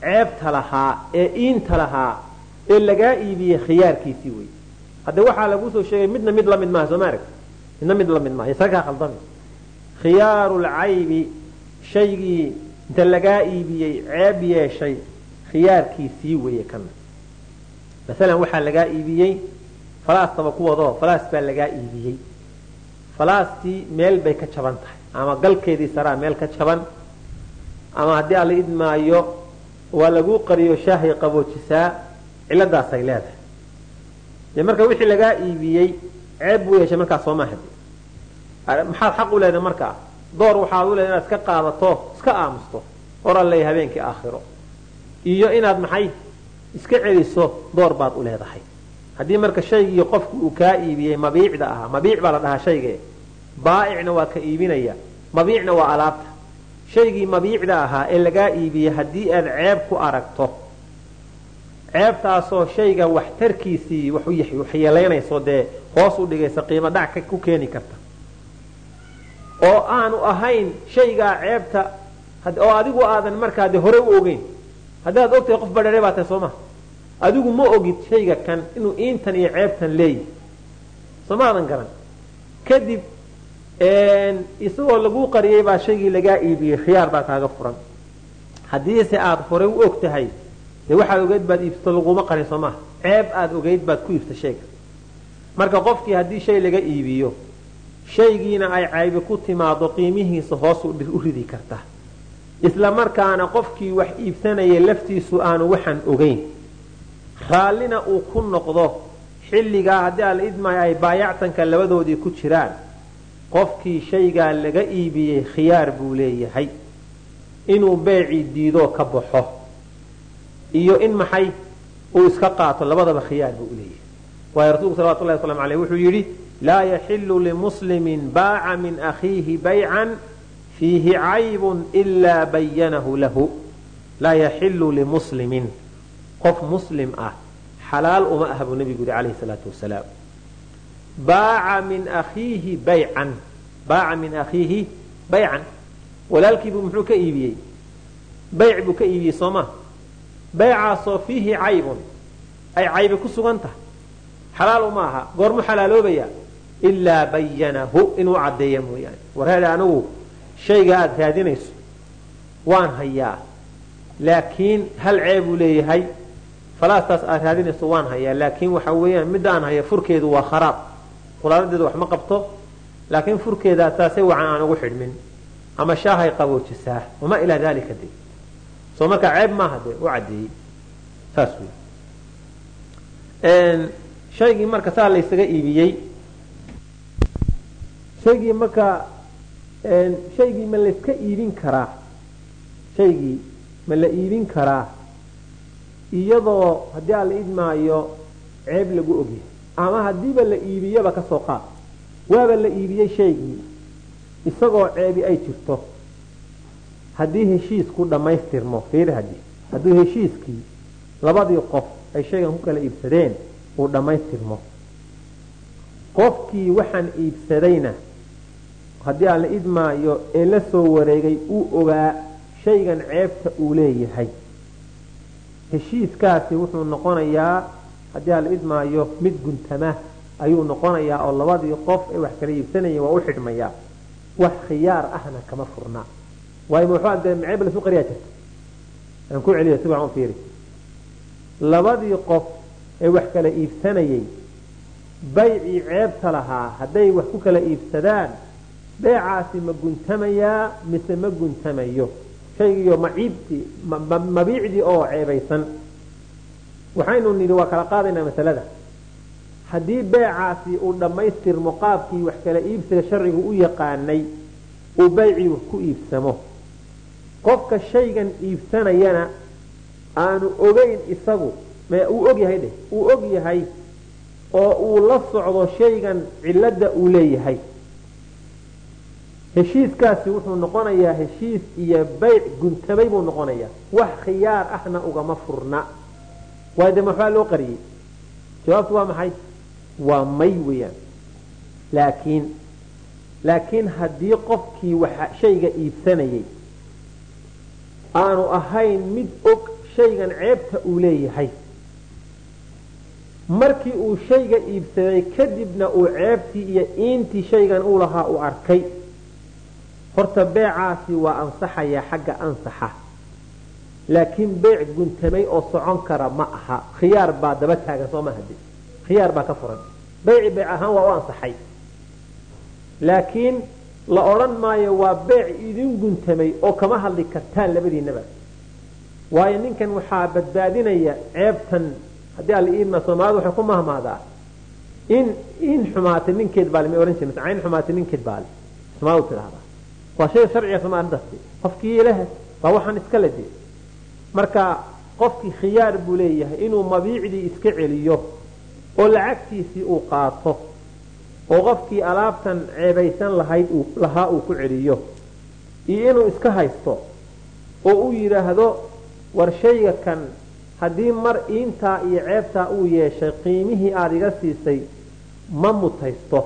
ceebta lahaa ee iinta lahaa ee lagaa iibiyey khiyaarkiisii wey hadde waxaa laguu soo sheegay midna mid la mid maaha soo ma arag midna mid la mid maaha isagaa khaldami. Khiyaaru lcaybi shaygii inta lagaa iibiyey ceeb yeeshay khiyaarkiisii weeye kana masalan waxaa lagaa iibiyey falaastaba kuwadoo falaas baa lagaa iibiyey. Falaastii meel bay ka jaban tahay ama galkeedii saraa meel ka jaban ama haddii alla idmaayo waa laguu qariyo shaahay qaboojisaa ciladaasay leedahay. Dee marka wixii lagaa iibiyey ceeb buu yeeshay markaas soo maaha maxaad xaq u leedahay markaa? Door waxaad u leedahay inaad iska qaadato iska aamusto hor alley habeenkii aakhiro iyo inaad maxay iska celiso door baad u leedahay. Haddii marka shaygii qofku uu kaa iibiyey mabiicda ahaa mabiic baa la dhahaa shayge baa'icna waa ka iibinaya mabiicna waa alaabta. Shaygii mabiicda ahaa ee lagaa iibiyey haddii aad ceeb ku aragto ceebtaasoo shayga waxtarkiisii waxyeelaynayso dee hoos u dhigaysa qiimo dhac ku keeni karta. Oo aanu ahayn shaygaa ceebta oo adigu aadan markaa de hore u ogeyn haddaad ogtahay qof badhere baa tahay soo maha adigu ma ogid shayga kan inuu iintan iyo ceebtan leeyahy soo maadan garan. Kadib isagoo laguu qariyay baa shaygii lagaa iibiyey khiyaar baa kaaga furan. Haddiise aada hore u og tahay dee waxaad ogeyd baad iibsato laguma qarin soo maha ceeb aada ogeyd baad ku iibsa shayga. Marka qofkii haddii shay laga iibiyo shaygiina ay caybi ku timaado qiimihiisa hoos u ridi karta isla markaana qofkii wax iibsanayay laftiisu aanu waxaan ogeyn. Raallina uu ku noqdo xilligaa haddii alla idmaayo ay baayactanka labadoodii ku jiraan qofkii shaygaa laga iibiyey khiyaar buu leeyahay. Inuu beecii diidoo ka baxo iyo in maxay uu iska qaato labadaba khiyaar buu uleeyahay waayo rasuulku salawatu llahi waslamu aleyh wuxuu yidhi laa yaxilu limuslimin baaca min akhiihi baycan fiihi caybun ilaa bayanahu lahu laa yaxilu limuslimin qof muslim ah xalaal uma ah buu nabigu yihi calayhi salaatu wasalaam baaca min akhiihi baycan baaca min akhiihi baycan walaalkiibuu muxuu ka iibiyey bayc buu ka iibiyey soo ma baycaasoo fiihi caybun ay caybi ku sugan tahay xalaal uma aha goormu xalaaloobaya ilaa bayanahu inuu caddeeya mooyaane warheede anigu shayga aada raadinayso waan hayaa. Laakiin hal ceebuu leeyahay falaastaas aad raadinayso waan hayaa. Laakiin waxa weeyaan midda aan haya furkeedu waa kharaab. Qulaaladeedu wax ma qabto laakiin furkeedaa taasay wacan aan ugu xidhmin. Ama shaahay qaboojisaa wamaa ilaa dalika de soo markaa ceeb maaha de u caddeeyey saas wey shaygii marka saa laysaga iibiyey shaygii marka shaygii ma layska iibin karaa? Shaygii ma la iibin karaa? Iyadoo haddii aan la idmaayo ceeb lagu ogyahay. Ama haddiiba la iibiyaba ka soo qaad. Waaba la iibiyey shaygii? Isagoo ceebi ay jirto. Haddii heshiisku dhammaystirmo fiiri haddii. Hadduu heshiiskii labadii qof ay shaygan ku kala iibsadeen uu dhammaystirmo. Qofkii waxaan iibsadayna haddii aan la idmaayo ee la soo wareegay uu ogaa shaygan ceebta uu leeyahay. Heshiiskaasi wuxuu noqonayaa haddii aan idmaayo mid guntama ayuu noqonayaa oo labadii qof ee wax kala iibsanayeen waa u xidhmayaa wax khiyaar ahna kama furna. Waayo muxuu dee ceeb lasu qariyaa jirta? Aan ku celiyo si wacan u fiiri. Labadii qof ee wax kala iibsanayey baycii ceebta lahaa hadday wax ku kala iibsadaan beecaasi ma guntamayaa mise ma guntamayo? Shaygiiyo maciibtii mabiicdii oo ceebaysan. Waxaynu nidhi waa kala qaadaynaa masalada. Haddii beecaasi uu dhammaystirmo qaabkii wax kala iibsiga sharcigu u yaqaanay uu baycii ku iibsamo. Qofka shaygan iibsanayana aanu ogeyn isagu uu og yahay dheh uu og yahay oo uu la socdo shaygan cilada uu leeyahay heshiiskaasi wuxuu noqonayaa heshiis iyo bayc guntamay buu noqonayaa. Wax khiyaar ahna ugama furna. Waayo de maxbaa loo qariyey? Jawaabtu waa maxay? Waa may weeyaan. Laakiin laakiin haddii qofkii shayga iibsanayay aanu ahayn mid og shaygan ceebta uu leeyahay. Markii uu shayga iibsaday kadibna uu ceebtii iyo iintii shaygan uu lahaa uu arkay horta beecaasi waa ansaxaya xagga ansaxa. Laakiin beec guntamay oo socon kara ma aha. Khiyaar baa daba taagan soo ma hadi khiyaar baa ka furan. Beyci beec ahaan waa u ansaxay. Laakiin la odhan maayo waa beec idin guntamay oo kama hadli kartaan labadiinaba waayo ninkan waxaa badbaadinaya ceebtan. Haddii alla iidma soomaalida waxay ku mahmaadaa. In in xumaatay ninkeed baale may ohan jirta cayn xumaatay ninkeed baale soomaalidu tidhahdaa waa shay sharciga soomaalidasi qofkii leh waa waxaan iska lede marka qofkii khiyaar buu leeyahay inuu mabiicdii iska celiyo oo lacagtiisii uu qaato oo qofkii alaabtan ceebaysan lahayd lahaa uu ku celiyo iyo inuu iska haysto oo uu yidhaahdo war shayga kan haddii mar iintaa iyo ceebtaa uu yeeshay qiimihii aada iga siisay ma mutaysto.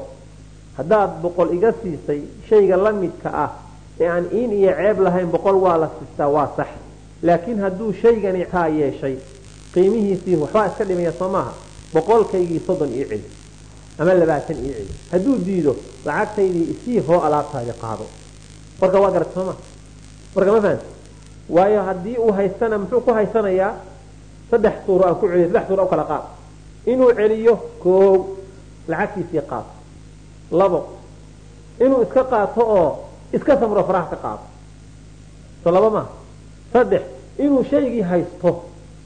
Haddaad boqol iga siisay shayga la midka ah aan iin iyo ceeb lahayn boqol waa la siistaa waa sax. Laakiin hadduu shaygani taa yeeshay qiimihiisii waxbaa iska dhimaya soo maaha. Boqolkaygii soddon ii celi ama labaatan ii celi. Hadduu diido lacagtaydii isii hoo alaabtaadi qaado. Warka waa garata soo maa warka ma fahamti waayo haddii uu haystana muxuu ku haysanayaa saddex suuro aan ku celiyo saddex suuro u kala qaad inuu celiyo koow. Lacagtiisii qaato labo. Inuu iska qaato oo iska samro faraha ka qaado soo laba maaha saddex inuu shaygii haysto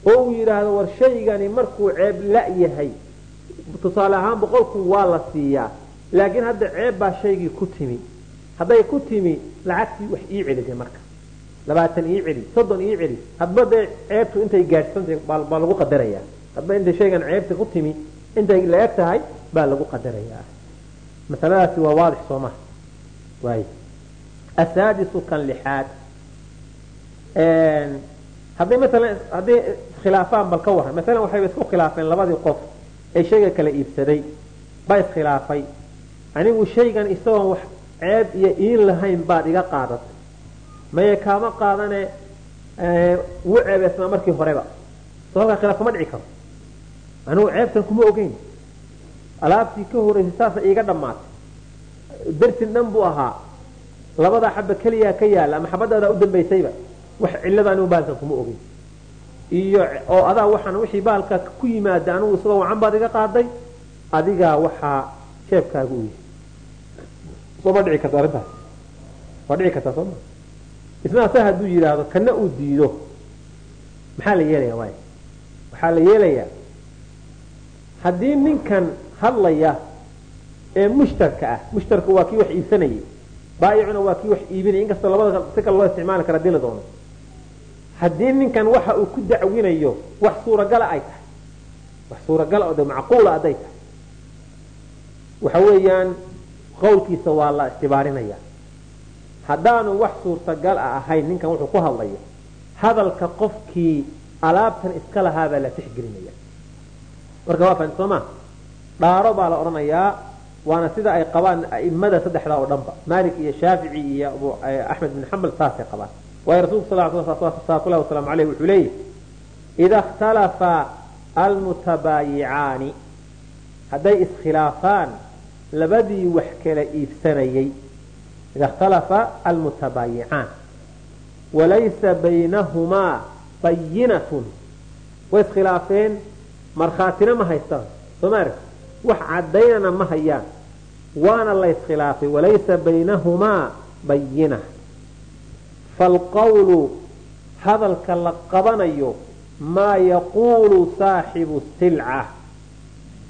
oo uu yidhaahdo war shaygani markuu ceeb la yahay tusaale ahaan boqolku waa la siiyaa laakiin hadda ceeb baa shaygii ku timi. Hadday ku timi lacagtii wax ii celide marka. Labaatan ii celi soddon ii celi hadba dee ceebtu intay gaadhsantay baa lagu qadarayaa. Hadba intay shaygan ceebta ku timi intay la-eg tahay baa lagu qadarayaa. Masaladaasi waa waadix soo maha waay asaadisu kan lixaad hadday maalan hadday iskhilaafaan bal ka waran maalan waxayba isku khilaafeen labadii qof ee shayga kala iibsaday baa iskhilaafay anigu shaygan isagoon wax ceeb iyo iin lahayn baad iga qaadatay maye kaama qaadane wuu ceebeysnaa markii horeba soo halkaa khilaaf kuma dhici karo anigu ceebtan kuma ogeyn alaabtii ka horeysay saasa iiga dhammaatay darsin dhan buu ahaa labadaa xaba keliyaa ka yaalla ama xabadaadaa u dambaysayba wax cillada anigu baalkan kuma ogeyn iyo oo adaa waxaan wixii baalka ku yimaada anigu isagoo wacan baad iga qaaday adigaa waxaa jeebkaaga u yahay soo ma dhici karta arrintaas? Waa dhici kartaa sooma isna asa hadduu yidhaahdo kana uu diido. Maxaa la yeelaya waay waxaa la yeelayaa haddii ninkan hadlaya ee mushtarka ah mushtarku waa kii wax iibsanayay baayicuna waa kii wax iibinaya. Inkastoo labada si loo isticmaali kara haddii la doono. Haddii ninkan waxa uu ku dacwinayo wax suuragala ay tahay. Wax suuragala oo de macquula hadday tahay. Waxa weeyaan qowlkiisa waa la istibaarinaya haddaanu wax suurtagal a ahayn ninkan wuxuu ku hadlayo hadalka qofkii alaabtan iska lahaabaa la tixgelinaya. Marka waa fahan sooma dhaaro baa la odhanayaa waana sida ay qabaan aimada saddexda oo dhanba malik iyo shaafici iyo axmed bin xambal saasay qabaan waayo rasulku sal salawatullahi wasalaamu aleyh wuxuu leeyahy ida ikhtalafa almutabaayicaani hadday iskhilaafaan labadii wax kala iibsanayey ida ikhtalafa almutabaayicaan walaysa baynahumaa bayinatun way iskhilaafeen markhaatina ma haystaan soo ma wax cadaynana ma hayaan. Waana la iskhilaafay walaysa baynahumaa bayina falqawlu hadalka la qabanayo maa yaquulu saaxibu silca.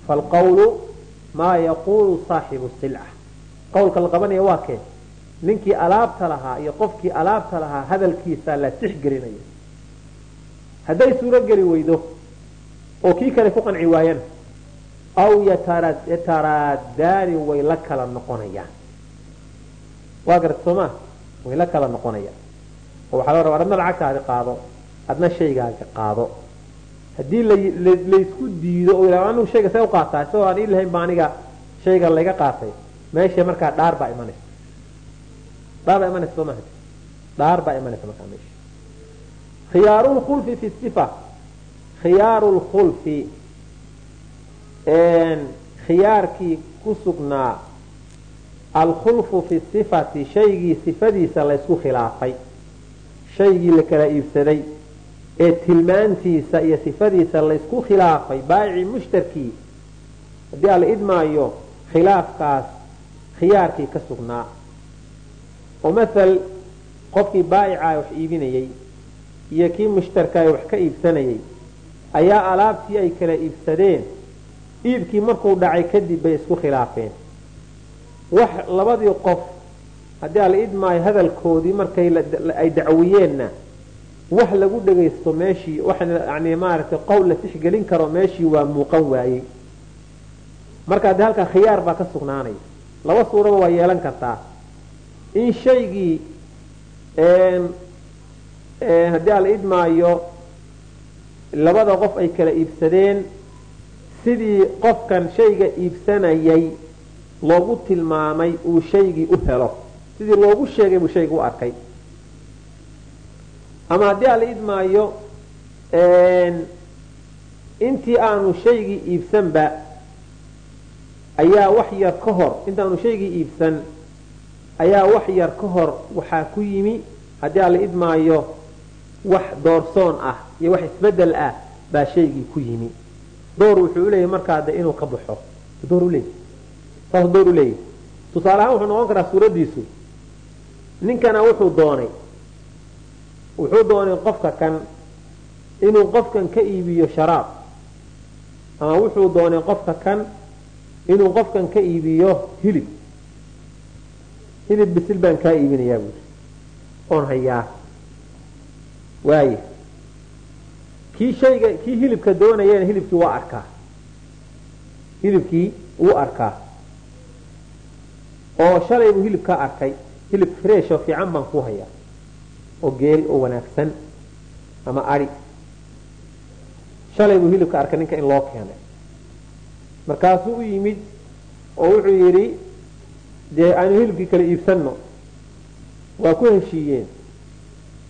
Falqawlu maa yaquulu saaxibu silca. Qawlka la qabanaya waa kee? Ninkii alaabta lahaa iyo qofkii alaabta lahaa hadalkiisa la tixgelinaya hadday suuro geli weydo oo kii kale ku qanci waayana aw yataraadaani way la kala noqonayaan waa garata soo maa way la kala noqonayaan oo waxaa loo rabaa adna lacagtaadi qaado adna shaygaaga qaado haddii laysku diido oo yidhahdo anigu shayga see u qaataa isagoo aan ii lahayn ba aniga shayga layga qaatay meesha markaa dhaar baa imanaysa dhaar baa imanaysa soo maha dhaar baa imanaysa markaa meesha khiyaaru lkhulfi fi sifa khiyaaru lkhulfi khiyaarkii ku sugnaa alkhulfu fi sifati shaygii sifadiisa laysku khilaafay. Shaygii la kala iibsaday ee tilmaantiisa iyo sifadiisa laysku khilaafay baayicii mushtarkii. Haddii ala idmaayo khilaafkaas khiyaarkii ka sugnaa. Oo mathal qofkii baayicaa wax iibinayey iyo kii mushtarkaa wax ka iibsanayay ayaa alaabtii ay kala iibsadeen iibkii markuu dhacay kadib bay isku khilaafeen. Wax labadii qof haddii ala idmaayo hadalkoodii markay ay dacwiyeenna wax lagu dhagaysto meeshii wax yani maaragtay qowl la tixgelin karo meeshii waa muuqan waayey. Marka de halkaa khiyaar baa ka sugnaanaya. Laba suuraba waa yeelan kartaa. In shaygii haddii ala idmaayo labada qof ay kala iibsadeen sidii qofkan shayga iibsanayay loogu tilmaamay uu shaygii u helo. Sidii loogu sheegay buu shayga u arkay. Ama haddii ala idmaayo intii aanu shaygii iibsanba ayaa wax yar ka hor intaanu shaygii iibsan ayaa wax yar ka hor waxaa ku yimi haddii ala idmaayo wax doorsoon ah iyo wax isbeddel ah baa shaygii ku yimi door wuxuu uleeyahy markaa de inuu ka baxo. Door uleeyahy saas door uleeyahy tusaale ahaan wuxuu noqon karaa suuraddiisu ninkana wuxuu doonay. Wuxuu doonay qofka kan. Inuu qofkan ka iibiyo sharaab. Ama wuxuu doonay qofka kan. Inuu qofkan ka iibiyo hilib. Hilib bisil baan kaa iibinayaa buuri oon hayaa. Waaye kii shayga kii hilibka doonayana hilibkii waa arkaa. Hilibkii wuu arkaa. Oo shalay buu hilib ka arkay. Hilib fresh oo fiican baan ku hayaa. Oo geel oo wanaagsan ama adi shalay buu hilibka arkay ninka in loo keenay markaasuu u yimid oo wuxuu yidhi dee aanu hilibkii kala iibsanno. Waa ku heshiiyeen.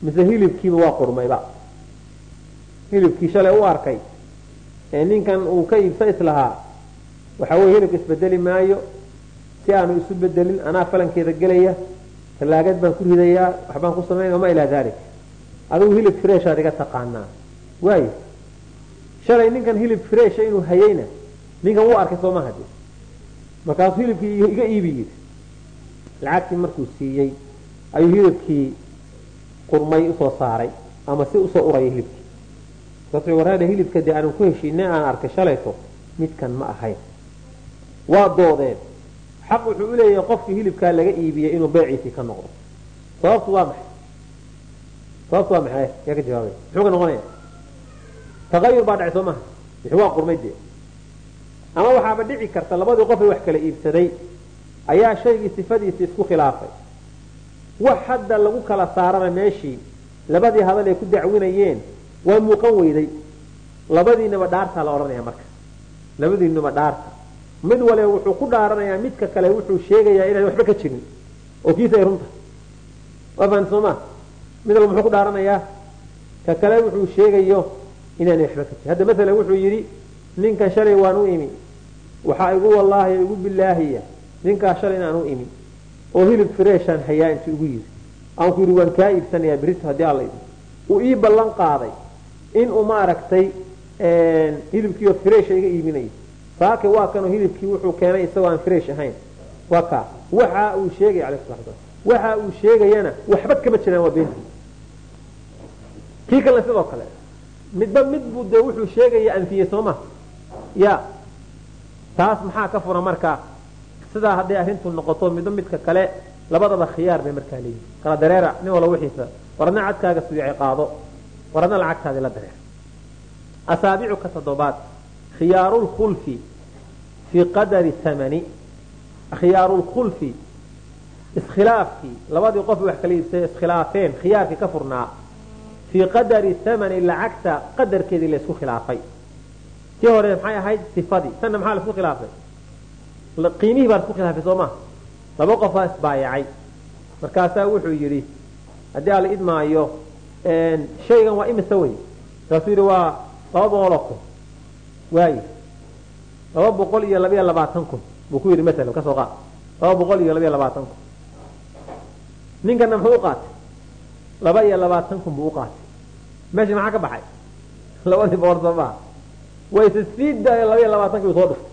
Mise hilibkiiba waa qurmayba hilibkii shalay u arkay. Ee ninkan uu ka iibsa islahaa waxa weye hilibka isbedeli maayo. Si aanu isu bedelin anaa falankeeda gelaya tallaagad baan ku ridayaa waxbaan ku samaynaya wamaa ilaa dalik adigu hilib freshaad iga taqaanaa. Waayo shalay ninkan hilib fresha inuu hayeyna ninkan wuu arkay soo maha de markaasuu hilibkii iga iibi yidhi. Lacagtii markuu siiyey ayuu hilibkii qurmay u soo saaray ama si u soo uraya hilibkii markaasuu waraada hilibka dee aanan ku heshiinay aan arkay shalayto midkan ma ahayn. Waa doodeen. Xaq wuxuu u leeyahay qofkii hilibkaa laga iibiyey inuu beeciisii ka noqdo. Sababtu waa maxay? Sababtu waa maxay? Yaa ka jawaabay. Muxuu ka noqonaya? Tagayur baa dhacay soo maha. Wixii waa qurmay dee. Ama waxaaba dhici karta labadii qof ee wax kala iibsaday ayaa shaygii sifadiisii isku khilaafay. Wax hadda lagu kala saarana meeshii labadii hadal ay ku dacwinayeen waa muuqan weyday labadiinaba dhaartaa la odhanaya marka. Labadiinuba dhaarta. Mid waliba wuxuu ku dhaaranayaa midka kale wuxuu sheegayaa inaan waxba ka jirin. Oo kiisa ay runta. Waa fahamta soo ma mid walba muxuu ku dhaaranayaa ka kale wuxuu sheegayo inaanay waxba ka jirin. Hadda masalan wuxuu yidhi ninkan shalay waan u imi. Waxaa igu wallaahi igu bilaahiya ninkaa shalay inaan u imi. Oo hilib freshaan hayaa intuu igu yidhi. Aan ku yidhi waan kaa iibsanayaa berito haddii alla ii ballan qaaday in uu maaragtay hilibkiioo fresha iga iibinayo saake waa kanoo hilibkii wuxuu keenay isagoo aan fresh ahayn. Waa kaa waxa uu salatu wasalam waxa uu sheegayana waxba kama jiraan waa beentii kii kalena sidoo kale. Midba mid buu dee wuxuu sheegaya anfiyey soo ma ya. Taas maxaa ka fura marka? Sidaa hadday arrintu noqoto midba midka kale labadaba khiyaar bay markaa leeyihiin kala dareera nin walba wixiisa war cadkaaga suyacay qaado war adna lacagtaadii la dareer asaabicuka toddobaad khiyaaru lkhulfi fii qadari thamani. Khiyaaru lkhulfi iskhilaafkii labadii qof wax kala iibsay iskhilaafeen khiyaarkii ka furnaa. Fii qadari thamani lacagta qadarkeedii laysku khilaafay. Tii hore maxay ahayd? Sifadii. Tanna maxaa la isku khilaafay? Qiimihii baa la isku khilaafay soo ma laba qofaa isbaayacay. Markaasaa wuxuu yidhi haddii ala idmaayo shaygan waa imisa wey markaasuu yidhi waa laba boqoloo kun. Waaye laba boqol iyo labayo labaatan kun. Buu ku yidhi masalan ka soo qaad. Laba boqol iyo labayo labaatan kun. Ninkana muxuu u qaatay laba iyo labaatan kun buu u qaatay. Meesha maxaa ka baxay? Labadii boqol soo wayse sii daayo laba iyo labaatanki uu soo dhuftay.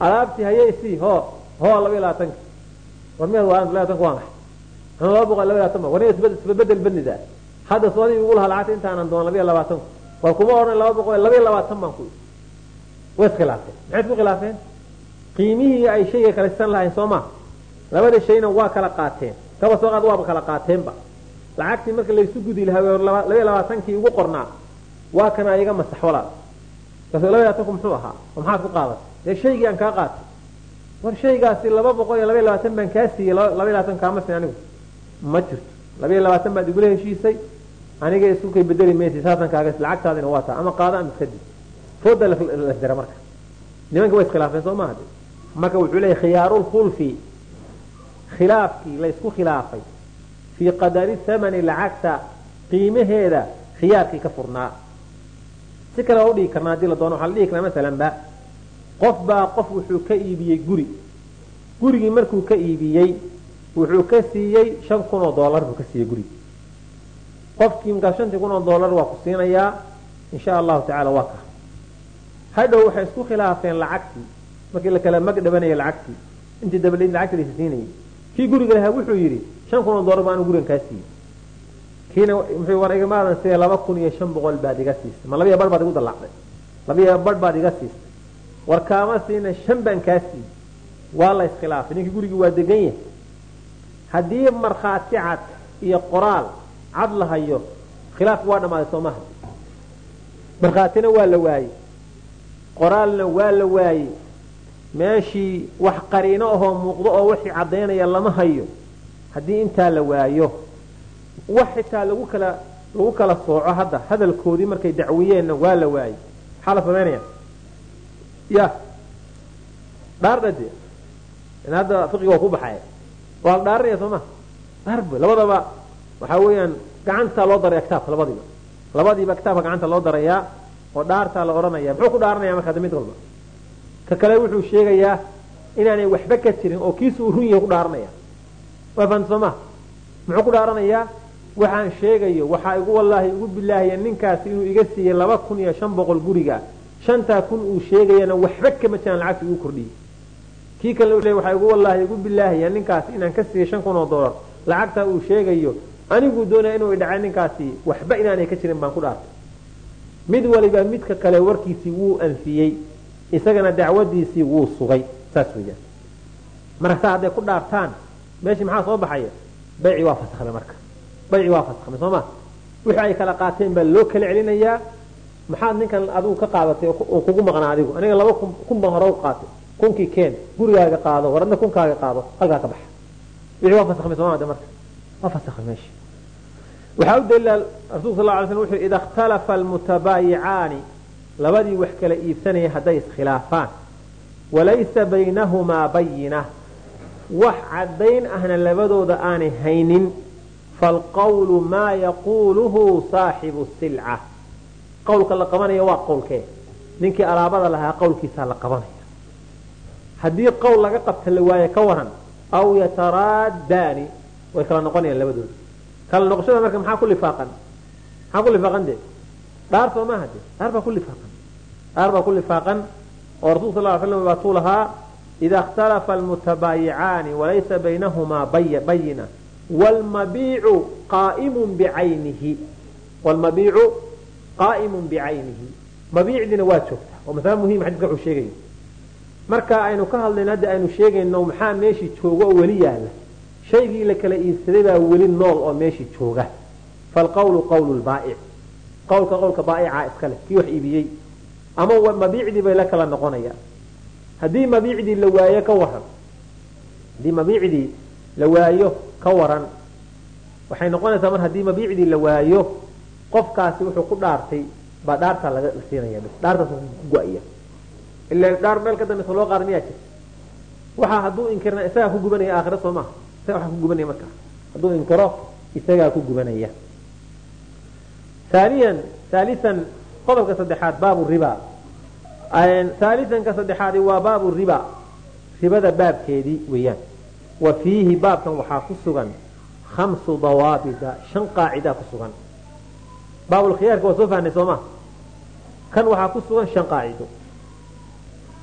Alaabtii hayay sii hoo hoo laba iyo labaatanki war miyaad waa labaatanka waa maxay laba boqol laba iyo labaatan ba war isbeddel badnidaa hadda soodii ugu lahaa lacagta intaanan doon laba iyo labaatan. Kun war kuma odhan laba boqol laba labaatan baan ku way iskhilaafeen maxay isku khilaafeen? Qiimihii ay shayga kala sisan lahayn soo ma? Labada shayna waa kala qaateen. Kaba soo qaad waaba kala qaateenba. Lacagtii marka laysu gudi lahaa laba iyo labaatankii ugu qornaa. Waa kana iga masax walaal kaas laba iyo labaatanku muxuu ahaa? Oo maxaad ku qaadatay dee shaygii aan kaa qaatay. War shaygaasi laba boqol iyo laba iyo labaatan baan kaa siiyey. Laba iyo labaatan kaama sin anigu ma jirto. Laba iyo labaatan baad igula heshiisay. Aniga isku kay bedeli maysa saasan kaaga lacagtaadina waa taa ama qaado ama iska dib. Fooda lasdira marka. Nimanka way iskhilaafeen soo maaha marka wuxuu leeyahy khiyaarulkhulfi khilaafkii laysku khilaafay. Fii qadari thamani lacagta qiimaheeda khiyaarkii ka furnaa. Si kale waa udhigi karnaa haddii la doono. Waxaa la dhihi karnaa masalan ba qof baa qof wuxuu ka iibiyey guri. Gurigii markuu ka iibiyey wuxuu ka siiyey shan kun oo dollar buu ka siiyey gurigii qofkii markaas shantii kun oo dollar waa ku siinayaa insha allahu tacala waa ka. Hadhow waxay isku khilaafeen lacagtii markii la kala lacagtii intii dabal lacagta laysa siinayay. Kii guriga lahaa wuxuu yidhi shan kun oo dollar baanu gurigan kaa siiyey. Kiina muxuu war igamaadan sidee laba kun iyo shan boqol baad iga siistay. Ma labiya bar baad igu dallacday. Labiya bar baad iga siistay. War kaama siina shan baan kaa siiyey. Waa la iskhilaafay ninkii gurigii waa degan yahay haddii markhaati cad iyo qoraal cad la hayo khilaafku waa dhammaaday soo maha markhaatina waa la waayey. Qoraalna waa la waayey. Meeshii wax qariino ahoo muuqdo oo wixii caddaynaya lama hayo haddii intaa la waayo wax xitaa lagu kala lagu kala sooco hadda hadalkoodii markay dacwiyeenna waa la waayey. Maxaa la samaynaya ya dhaardhade in hadda fiqiga waa ku baxaya waa la dhaaranaya soo ma dhaarb labadaba waxaa weeyaan gacantaa loo daraya kitaabka labadiiba. Labadiiba kitaabka gacanta loo darayaa oo dhaartaa la odhanaya muxuu ku dhaaranaya marka mid walba? Ka kale wuxuu sheegayaa inaanay waxba ka jirin oo kiisa uu run yahay ku dhaaranaya waa fahamta soo ma muxuu ku dhaaranayaa? Waxaan sheegayo waxaa igu wallaahi igu bilaahiya ninkaasi inuu iga siiyey laba kun iyo shan boqol guriga. Shantaa kun uu sheegayana waxba kama jiraan lacagta igu kordhiyey kii kale le waxaa igu wallaahi igu bilaahiya ninkaasi inaan ka siiyey shan kun oo dollar. Lacagtaa uu sheegayo aniguu doonaya inuu idhacay ninkaasi waxba inaanay ka jirin baan ku dhaartay. Mid waliba midka kale warkiisii wuu anfiyey isagana dacwadiisii wuu sugay saas weyaan marka saa hadday ku dhaartaan meeshii maxaa soo baxaya? Bayci waa fasakhmay marka. Bayci waa fasakhmay soo ma? Wixii ay kala qaateen baa loo kala celinayaa. Maxaad ninkan adigu ka qaadatay oo kugu maqnaa adigu? Aniga laba kun baan hore u qaatay kunkii keen gurigaaga qaado war adna kunkaaga qaado halkaa ka baxa. Wixii waa fasakhmay soo ma de marka? Waa fasakhmay meeshii waxaa u daliila rasulka sal ly slam wuxuu ida ikhtalafa almutabaayicaani labadii wax kala iibsanaya hadday iskhilaafaan. Walaysa baynahumaa bayina wax caddayn ahna labadooda aanay haynin. Falqawlu maa yaquuluhu saaxibu silca. Qowlka la qabanaya waa qowlkee. Ninkii alaabada lahaa qowlkiisaa la qabanaya haddii qowl laga qabta la waaye ka waran aw yataraadaani way kala noqonayaan labadooda. Kala noqoshada marka maxaa ku lifaaqan? Maxaa ku lifaaqan de dhaar soo maaha de dhaar baa ku lifaaqan. Dhaar baa ku lifaaqan oo rasul sal ly slam baatuu lahaa ida ikhtalafa almutabaayicaani walaysa baynahumaa bayina wlmabiicu qaaimun bicaynihi. Wlmabiicu qaa'imun bicaynihi. Mabiicdiina waa joogtaa oo masale muhima xadidka wuxuu sheegayo marka aynu ka hadlayno hadda aynu sheegayno maxaa meeshii jooga oo weli yaalla shaygii la kala iibsaday baa weli nool oo meeshii jooga. Falqawlu qawlu lbaa'ic qawlka qowlka baa'ica iskale kii wax iibiyey. Ama mabiicdii bay la kala noqonayaan. Haddii mabiicdii la waayo ka waran haddii mabiicdii la waayo ka waran waxay noqonaysaa mar haddii mabiicdii la waayo qofkaasi wuxuu ku dhaartay baa dhaartaa laga siinaya dhaartaas ku go'aya ila dhaar meel ka dambeysa loo qaada miyaa jirta waxaa hadduu inkirna isagaa ku gubanaya aakhira soo maha isaga waxaa ku gubanaya markaa hadduu inkiro isagaa ku gubanaya haaniyan haalisan qodobka saddexaad baabu riba haalisanka saddexaadi waa baabu riba ribada baabkeedii weeyaan wa fiihi baabkan waxaa ku sugan khamsu dawaabida shan qaacidaa ku sugan baabulkhiyaarka waa soo fahnay soo ma kan waxaa ku sugan shan qaacido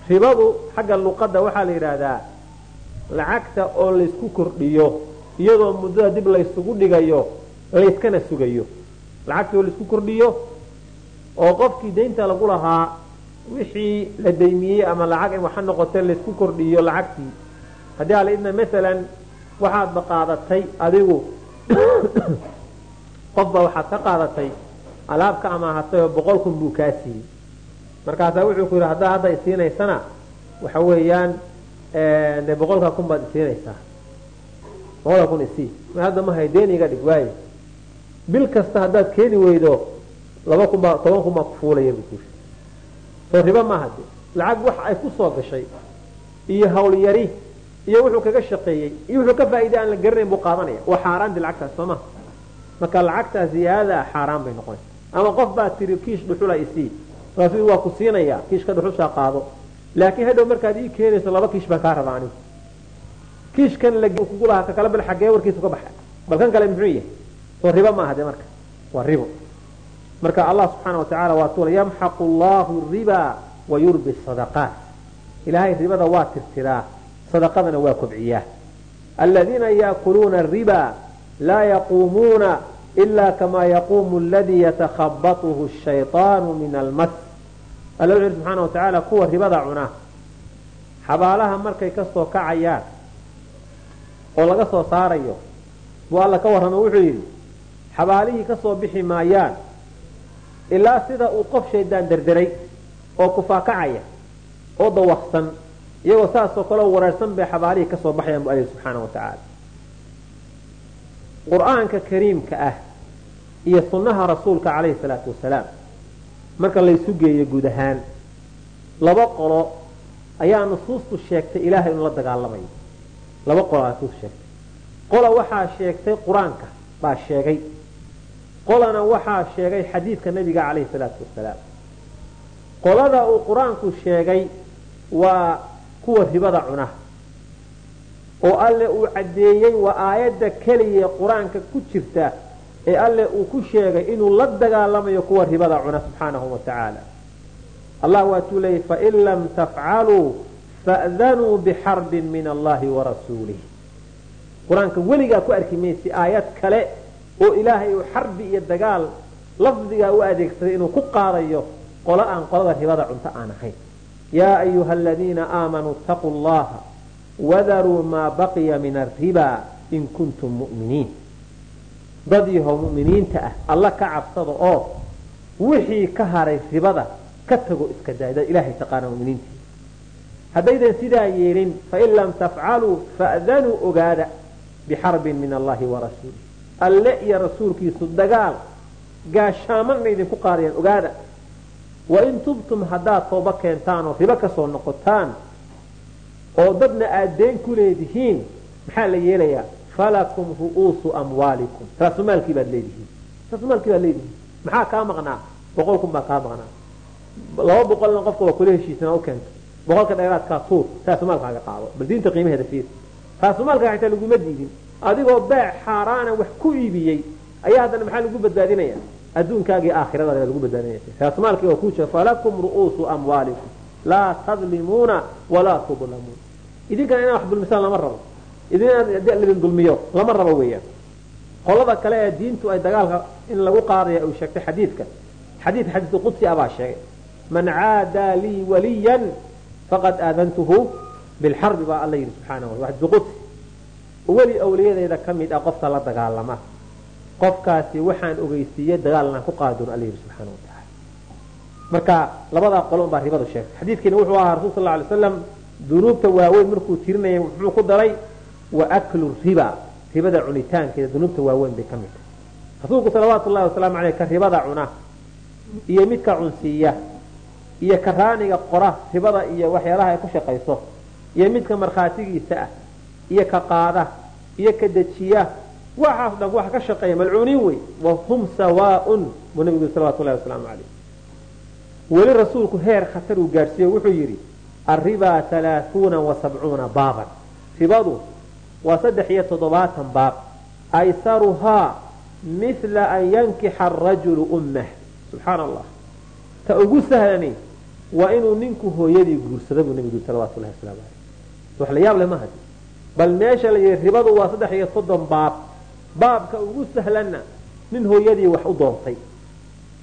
ribadu xagga luqadda waxaa la yidhaahdaa lacagta oo laysku kordhiyo iyadoo muddada dib laysugu dhigayo layskana sugayo. Lacagta oo laysku kordhiyo oo qofkii daynta lagu lahaa wixii la daymiyey ama lacag in waxa noqote laysku kordhiyo lacagtii. Haddii ala idna masalan waxaadba qaadatay adigu qofba waxaad ka qaadatay alaab ka amaahatay oo boqol kun buu kaa siiyey markaasaa wuxuu ku yidhi haddaa hadda isiinaysana waxa weeyaan de boqolkaa kun baad isiinaysaa boqolkaa kun isii hadda mahay deen iga dhig waaye bil kasta haddaad keeni weydo laba kun baa toban kun baa ku fuulaya buu kuuri soo riba maaha de lacag wax ay ku soo gashay iyo hawlyari iyo wuxuu kaga shaqeeyey iyo wuxuu ka faa'iday aan la garanayn buu qaadanaya. Waa xaaraandi lacagtaas soo maha marka lacagtaa ziyaadada ah xaaraan bay noqonaysa ama qof baa tiri kiish dhuxula isii markaasu waa ku siinaya kiishka dhuxushaa qaado. Laakiin hadhow markaad ii keenayso laba kiish baan kaa rabaa anigu kiishkan kugu lahaa ka kala bal warkiisu ka baxa bal kan kale muxuu yahay? Soo ribo maaha de marka. Waa ribo. Marka allah subxaana watacaala waa tuula yamxaqu allahu riba wa sadaqaat. Ilaahay ribada waa tirtiraa sadaqadana waa kobciyaa. Aladiina yaakuluuna riba laa yaquumuuna ila kama yaquumu aladii yatakhabatuhu shayطaanu min almas alla wuxu yhi subxaana watacaala kuwa ribada cuna. Xabaalaha markay ka soo kacayaan oo laga soo saarayo buu alla ka warramo wuxuu yidhi xabaalihii ka soo bixi maayaan ilaa sida uu qof shaydaan derderay oo kufaakacaya oo dawaqsan iyagoo saasoo kaleo wareersan bay xabaalihii ka soo baxayaan bu alla subxaana watacaala qur'aanka kariimka ah iyo sunnaha rasuulka calayhi salaatu wasalaam marka laysu geeyo guud ahaan laba qolo ayaa nusuustu sheegtay ilaahay inuu la dagaalamayo laba qolo aa nusuustu sheegtay. Qola waxaa sheegtay qur'aanka baa sheegay. Qolana waxaa sheegay xadiidka nabiga calayhi salaatu wasalaam qolada uu qur'aanku sheegay waa kuwa ribada cuna oo alle uu caddeeyey waa aayadda keliya qur'aanka ku jirta ee alle uu ku sheegay inuu la dagaalamayo kuwa ribada cuna subxaanahu wa tacaala. Allah waatuu leeyay fain lam tafcaluu fa'danuu bixarbin min allahi warasuulih qur'aanka weligaa ku arki maysi aayad kale oo ilaahay uu xarbi iyo dagaal lafdigaa u adeegsaday inuu ku qaadayo qolo aan qolada ribada cunto aan ahayn. Yaa ayuha aladiina aamanuu itaquu llaha wadaruu maa baqiya min alriba in kuntum mu'miniin dad yahow mu'miniinta ah alla ka cabsada oo wixii ka haray ribada ka tago iska daada ilahay taqaana muminiintii haddaydan sidaa yeelin fain lam tafcaluu fa'danuu ogaada bixarbin min allahi warasuulih alle iyo rasuulkiisu dagaal gaashaaman inay idinku qaadayaan ogaada. Wain tubtum haddaad tooba keentaan oo ribo ka soo noqotaan oo dadna aad deen ku leedihiin maxaa la yeelayaa falakum ru'uusu amwaalikum raasumaalkii baad leedihiin raasumaalkii baad leedihiin maxaa kaa maqnaa boqol baa kaa maqnaa laba boqolna qofka waa kula heshiisana u keento boqolka dheeraadkaa tuur raasumaalkaaga qaado bal diinta qiimaheeda fiir raasumaalka xitaa laguma diidin adigoo beec xaaraana wax ku iibiyey ayaa haddana maxaa lagu badbaadinaya adduunkaagii aakhiradaada lagu badbaadinaya raasumaalkii waa kuu jira falakum ru'uusu amwaalikum laa tadlimuuna walaa tudlamuun idinkana inaa wax dulmisaan lama rabo idin dulmiyo lama rabo weeyaan. Qolada kale ee diintu ay dagaalka in lagu qaadaya uu sheegtay xadiidka. Xadiidka xadiisu qudsi ah baa sheegay. Man caadaa lii waliyan faqad aadantuhu bilxarbi baa alla yidhi subxaanahu wa xadiisu qudsi. Weli awliyadeeda ka mid ah qofka la dagaalama. Qofkaasi waxaan ogeysiiyey dagaalnaan ku qaadi doono alla yidhi subxaana wa tacaala marka labadaa qolo un baa ribadu sheegtay. Xadiidkiina wuxuu ahaa rasul sal alay slam dunuubta waaweyn markuu tirinayay muxuu ku daray wa aklu riba ribada cunitaankeeda dunuubta waaweyn bay ka mid tahay. Rasuulku salawaatu llahi wasalaamu aleyh ka ribada cuna iyo midka cunsiiya iyo ka raaniga qora ribada iyo waxyaalaha ay ku shaqayso iyo midka markhaatigiisa ah iyo ka qaada iyo ka dejiya waxaas dhan wax ka shaqeeya malcuuniin wey wahum sawaaun buu nabigu salawatu llahi wasalaamu aleyh weli rasuulku heer khatar uu gaadhsiiye wuxuu yidhi arribaa halaahuuna wa sabcuuna baaban. Ribadu waa saddex iyo toddobaatan baab aysaruhaa mila an yankixa arajulu ummah. Subxaana allah ta ugu sahlani waa inuu ninku hooyadii guursada buu nabigu salawatu llahi wasalaamu aleyh wax la yaab le maha bal meesha la yidhi ribadu waa saddex iyo soddon baab. Baabka ugu sahlanna nin hooyadii wax u doontay.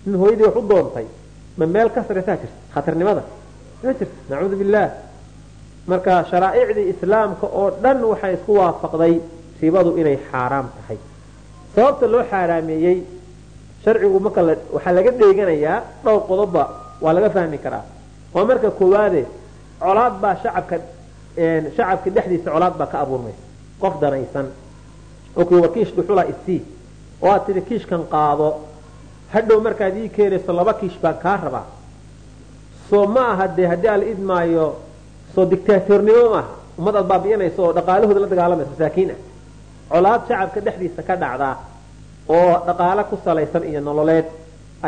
Nin hooyadii wax u doontay. Ma meel ka sareysaa jirta? Khatarnimada? Ma jirta? Nacuudu billaah marka sharaa'icdii islaamka oo dhan waxay isku waafaqday ribadu inay xaaraam tahay. Sababta loo xaaraameeyey sharcigu marka waxaa laga dheeganayaa dhowr qodobba waa laga fahmi karaa. Waa marka koowaade colaad baa shacabka shacabka dhexdiisa colaad baa ka abuurmaysa qof danaysan oo kii war kiish dhuxula isii oo aad tidhi kiishkan qaado. Hadhow markaad ii keenayso laba kiish baan kaa rabaa. Soo ma aha dee haddii ala idmaayo soo dictaatornimo maaha ummad aad baabi'inayso oo dhaqaalahooda la dagaalamaysa masaakiin ah. Colaad shacabka dhexdiisa ka dhacdaa oo dhaqaalo ku salaysan iyo nololeed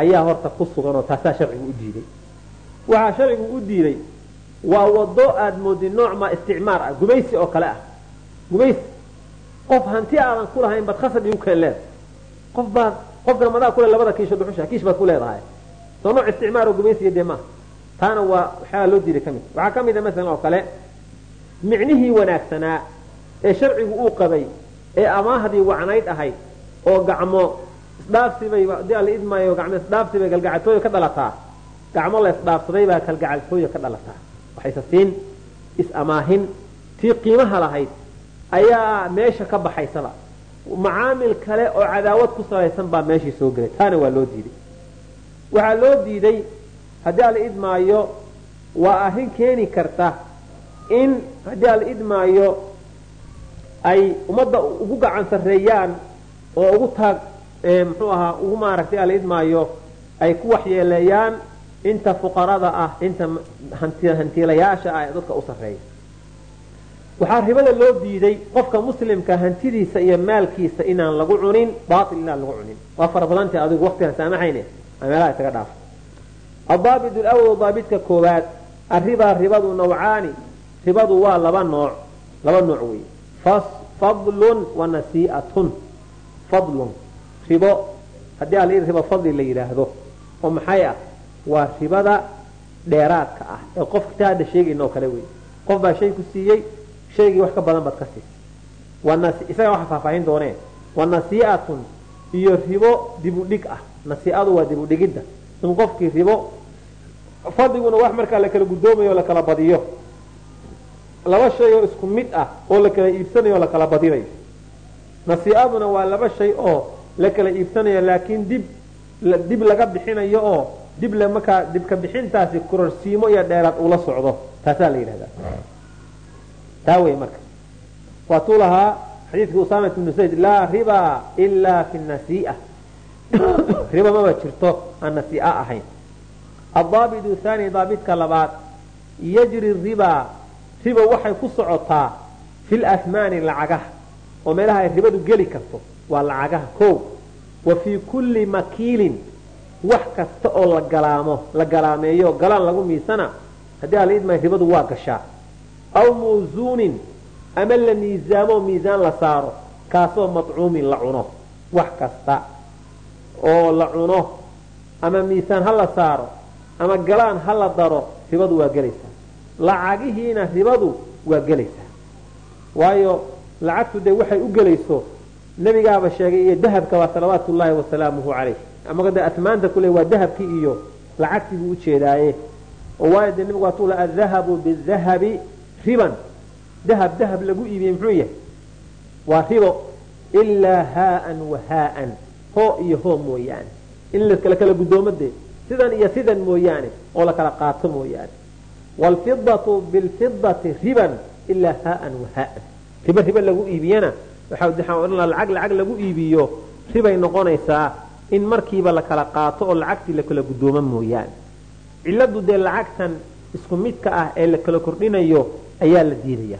ayaa horta ku sugan oo taasaa sharcigu u diiday waxaa sharcigu u diiday waa wado aad moodid nooc ma isticmaar ah gumaysi oo kale ah. Gumaysi qof hanti aadan ku lahayn baad khasab igu keen leedahay qof baad qofkan madaa kule labada kiisho dhuxusha kiish baad ku leedahay. Soo nooc isticmaar oo gumaysiya dee maaha taana waa waxyaala loo diiday ka mid. Waxaa ka mid a masalan oo kale micnihii wanaagsanaa ee sharcigu uu qabay ee amaahdii wacnayd ahayd oo gacmo isdhaafsibay haddii ala idmaayo gacmo isdhaafsibay galgacaltooya ka dhalataa. Gacmo la isdhaafsaday baa kalgacaltooya ka dhalataa. Waxayse siin is-amaahin tii qiimaha lahayd ayaa meesha ka baxaysaba. Macaamil kale oo cadaawad ku salaysan baa meeshii soo gelay. Taana waa loo diiday. Waxaa loo diiday haddii ala idmaayo waa arrin keeni karta in haddii ala idmaayo ay ummadda ugu gacan sarreeyaan oo ugu taag muxuu ahaa ugu maaragtay ala idmaayo ay ku waxyeeleeyaan inta fuqarada ah inta hantiilayaasha ah ee dadka u sarreeya. Waxaa ribada loo diiday qofka muslimka hantidiisa iyo maalkiisa inaan lagu cunin baail inaan lagu cunin. Waa fara badantay adigu waqtigaan saamaxayne meelaha isaga dhaaf adaabit lwal daabidka koowaad arribaa ribadu nawcaani ribadu waa laba nooc laba nooc wey fadlun wa nasii'atun. Fadlun. Ribo haddii ala ribo fadli la yidhaahdo oo maxay ah? Waa ribada dheeraadka ah ee qofka ta hadda sheegayna oo kale wey qof baa shay ku siiyey shaygii wax ka badan baad ka siisay isagaa waxa faahfaahin doonee. Wa nasii'atun. Iyo ribo dibudhig ah. Nasii'adu waa dibudhigidda. In qofkii ribo fadliguna wax markaa la kala guddoomayo la kala badiyo. Laba shay oo isku mid ah oo la kala iibsanayo o la kala badinayo nasii'aduna waa laba shay oo la kala iibsanayo laakiin dib dib laga bixinayo oo dib le markaa dibka bixintaasi kororsiimo iyo dheeraad ula socdo. Taasaa la yidhahdaa. Taa wey marka. Waa tuu lahaa xadiidka usamat ibnu zayd laa riba ilaa fi nasii'a riba maba jirto aan nasii'a ahayn addaabitu thani daabidka labaad yajri ribaa riba waxay ku socotaa fi lahmaani lacagaha oo meelaha ay ribadu geli karto waa lacagaha kow. Wa fii kulli makiilin wax kasta oo la galaamo la galaameeyo galaan lagu miisana haddii ala idmay ribadu waa gashaa. Aw mawsuunin ama la miisaamo miisaan la saaro kaasoo madcuumin la cuno wax kasta oo la cuno ama miisaan ha la saaro ama galaan ha la daro ribadu waa gelaysaa. Lacagihiina ribadu waa gelaysaa. Waayo lacagtu dee waxay u gelayso nebigaaba sheegay iyo dahabka waa salawaatu ullaahi wasalaamuhu calayh. Ama de atmaanta kule waa dahabkii iyo lacagtii buu ujeedaaye oo waayo dee nebigu waatula adahabu bidahabi riban. Dahab dahab lagu iibiyey muxuu yahay? Waa ribo. Ilaa haaan wa haaan. Hoo iyo hoo mooyaane. In lakala kala guddoomo dee sidan iyo sidan mooyaane oo la kala qaato mooyaane. Waalfidatu bilfidati riban ilaa haaan wa haaan ribo ribo lagu iibiyana lacag lacag lagu iibiyo ribay noqonaysaa in markiiba la kala qaato oo lacagtii la kala guddoomo mooyaane. Ciladu dee lacagtan isku midka ah ee la kala kordhinayo ayaa la diidaya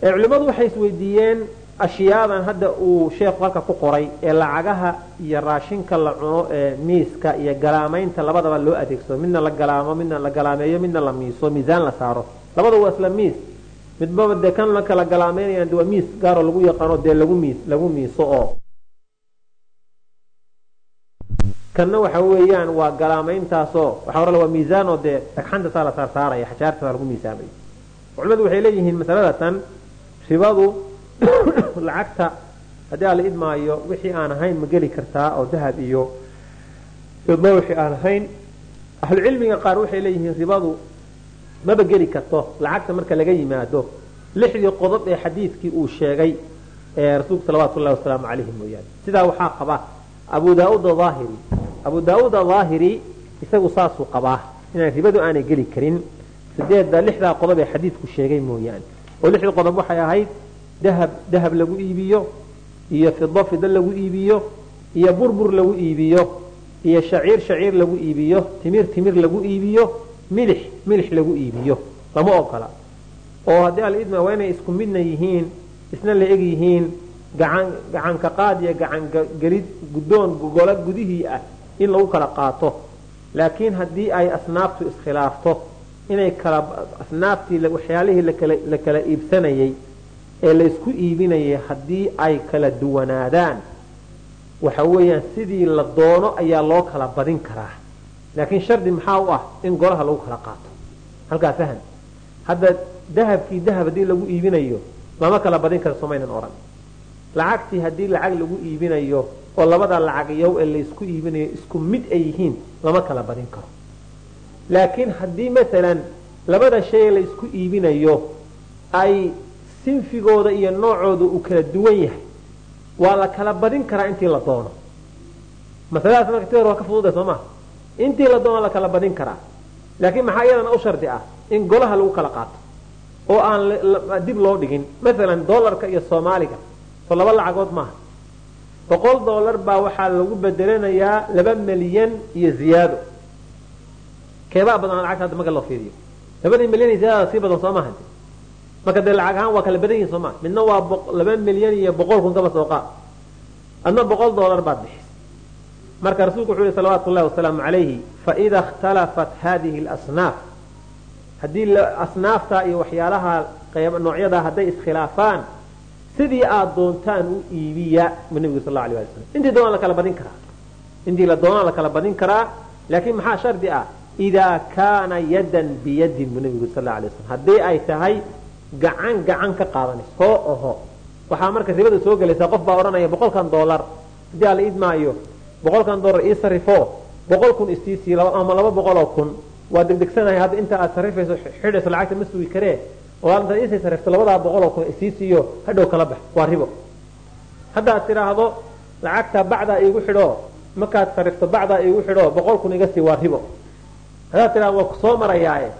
culimmadu waxay isweydiiyeen ashyaadan hadda uu sheekhu halka ku qoray ee lacagaha iyo raashinka la cuno ee miiska iyo galaamaynta labadaba loo adeegsado midna la galaamo midna la galaameeyo midna la miiso miisaan la saaro. Labada waa isla miis. Midbaba dee kan la kala galaameynayaan waa miis gaaroo lagu yaqaano dee lagu miis lagu miiso oo. Kanna waxa weeyaan waa galaamayntaasoo waxa hore waa miisaanoo dee dhagxanta saa la saarsaaraya xajaarta saa lagu miisaamay. Culimadu waxay leeyihiin masalada tan ribadu lacagta haddii aan la idmaayo wixii aan ahayn ma geli kartaa oo dahab iyo idma wixii aan ahayn. Ahlucilmiga qaar waxay leeyihiin ribadu maba geli karto lacagta marka laga yimaado. Lixdii qodob ee xadiidkii uu sheegay ee rasuulku salawaatu llahi wasalaamu calayhi mooyaane. Sidaa waxaa qaba abu daauud aahiri abu daauud ahaahiri isagu saasuu qabaa inaan ribadu aanay geli karin. Sideedda lixdaa qodob ee xadiidku sheegay mooyaane. Oo lixdii qodob waxay ahayd dahab dahab lagu iibiyo iyo fido fido lagu iibiyo iyo burbur lagu iibiyo iyo shaciir shaciir lagu iibiyo timir timir lagu iibiyo milix milix lagu iibiyo. Lama ogola. Oo haddii alidma waa inay isku midna yihiin isna la eg yihiin gacan gacanka qaad iyo gacangelid guddoon golo gudihii ah in lagu kala qaato. Laakiin haddii ay asnaaftu iskhilaafto inay kala asnaaftii waxyaalihii la kala iibsanayay ee laysku iibinayay haddii ay kala duwanaadaan. Waxa weeyaan sidii la doono ayaa loo kala badin karaa. Laakiin shardi maxaa u ah in golaha lagu kala qaato? Halkaa fahan hadda dahabkii dahab haddii lagu iibinayo lama kala badin karo somaynan odhan lacagtii haddii lacag lagu iibinayo oo labada lacag yow ee laysku iibinayo isku mid ay yihiin lama kala badin karo. Laakiin haddii masalan labada shay laysku iibinayo ay sinfigooda iyo noocooda uu kala duwan yahay waa la kala badin karaa intii la doono. Masaladaas marka ti waa ka fududa soo maa intii la doono la kala badin karaa. Laakiin maxaa iyadana u shardi ah in golaha lagu kala qaato oo aan dib loo dhigin? Masalan dollarka iyo soomaaliga soo laba lacagood maaha. Boqol dollar baa waxaa lagu bedelanayaa laba milyan iyo ziyaado. Keebaa badan lacagta hadda marka loo fiiriyo. Labadii milyan iyo ziyaadada sii badan soo maaha marka dee lacag ahaan waa kala badan yihiin soo maa midna waa laba milyan iyo boqol kun kaba soo qaad. Adna boqol dollar baad bixis. Marka rasuulku wuxu uhi salawaatu llahi wasalaamu calayhi faida ikhtalafat hadihi lasnaaf haddii asnaafta iyo waxyaalaha noocyadaa hadday iskhilaafaan sidii aad doontaan u iibiya bu nebigu sal alay slam intii doonaa la kala badin karaa. Intii la doonaa la kala badin karaa laakiin maxaa shardi ah? Idaa kaana yadan biyadin bu nebigu sal alay slam haddii ay tahay gacan gacan ka qaadanayso hoo oho waxaa marka ribada soo gelaysaa qof baa odhanaya boqolkan dollar. Haddii ala idmaayo boqolkan dollar ii sarifo. Boqol kun istiisii ama laba boqoloo kun. Waa degdegsanahay hadda inta aad sarifayso xidhayso lacagta ma sugi karee. Oo aad intaad iisii sarifto labadaa boqoloo kun istiisiiyo hadhow kala bax. Waa ribo. Haddaad tidhaahdo lacagta bacdaa iigu xidho markaad sarifto bacdaa iigu xidho boqol kun iga sii waa ribo. Haddaad tidhahdo waa ku soo marayaaye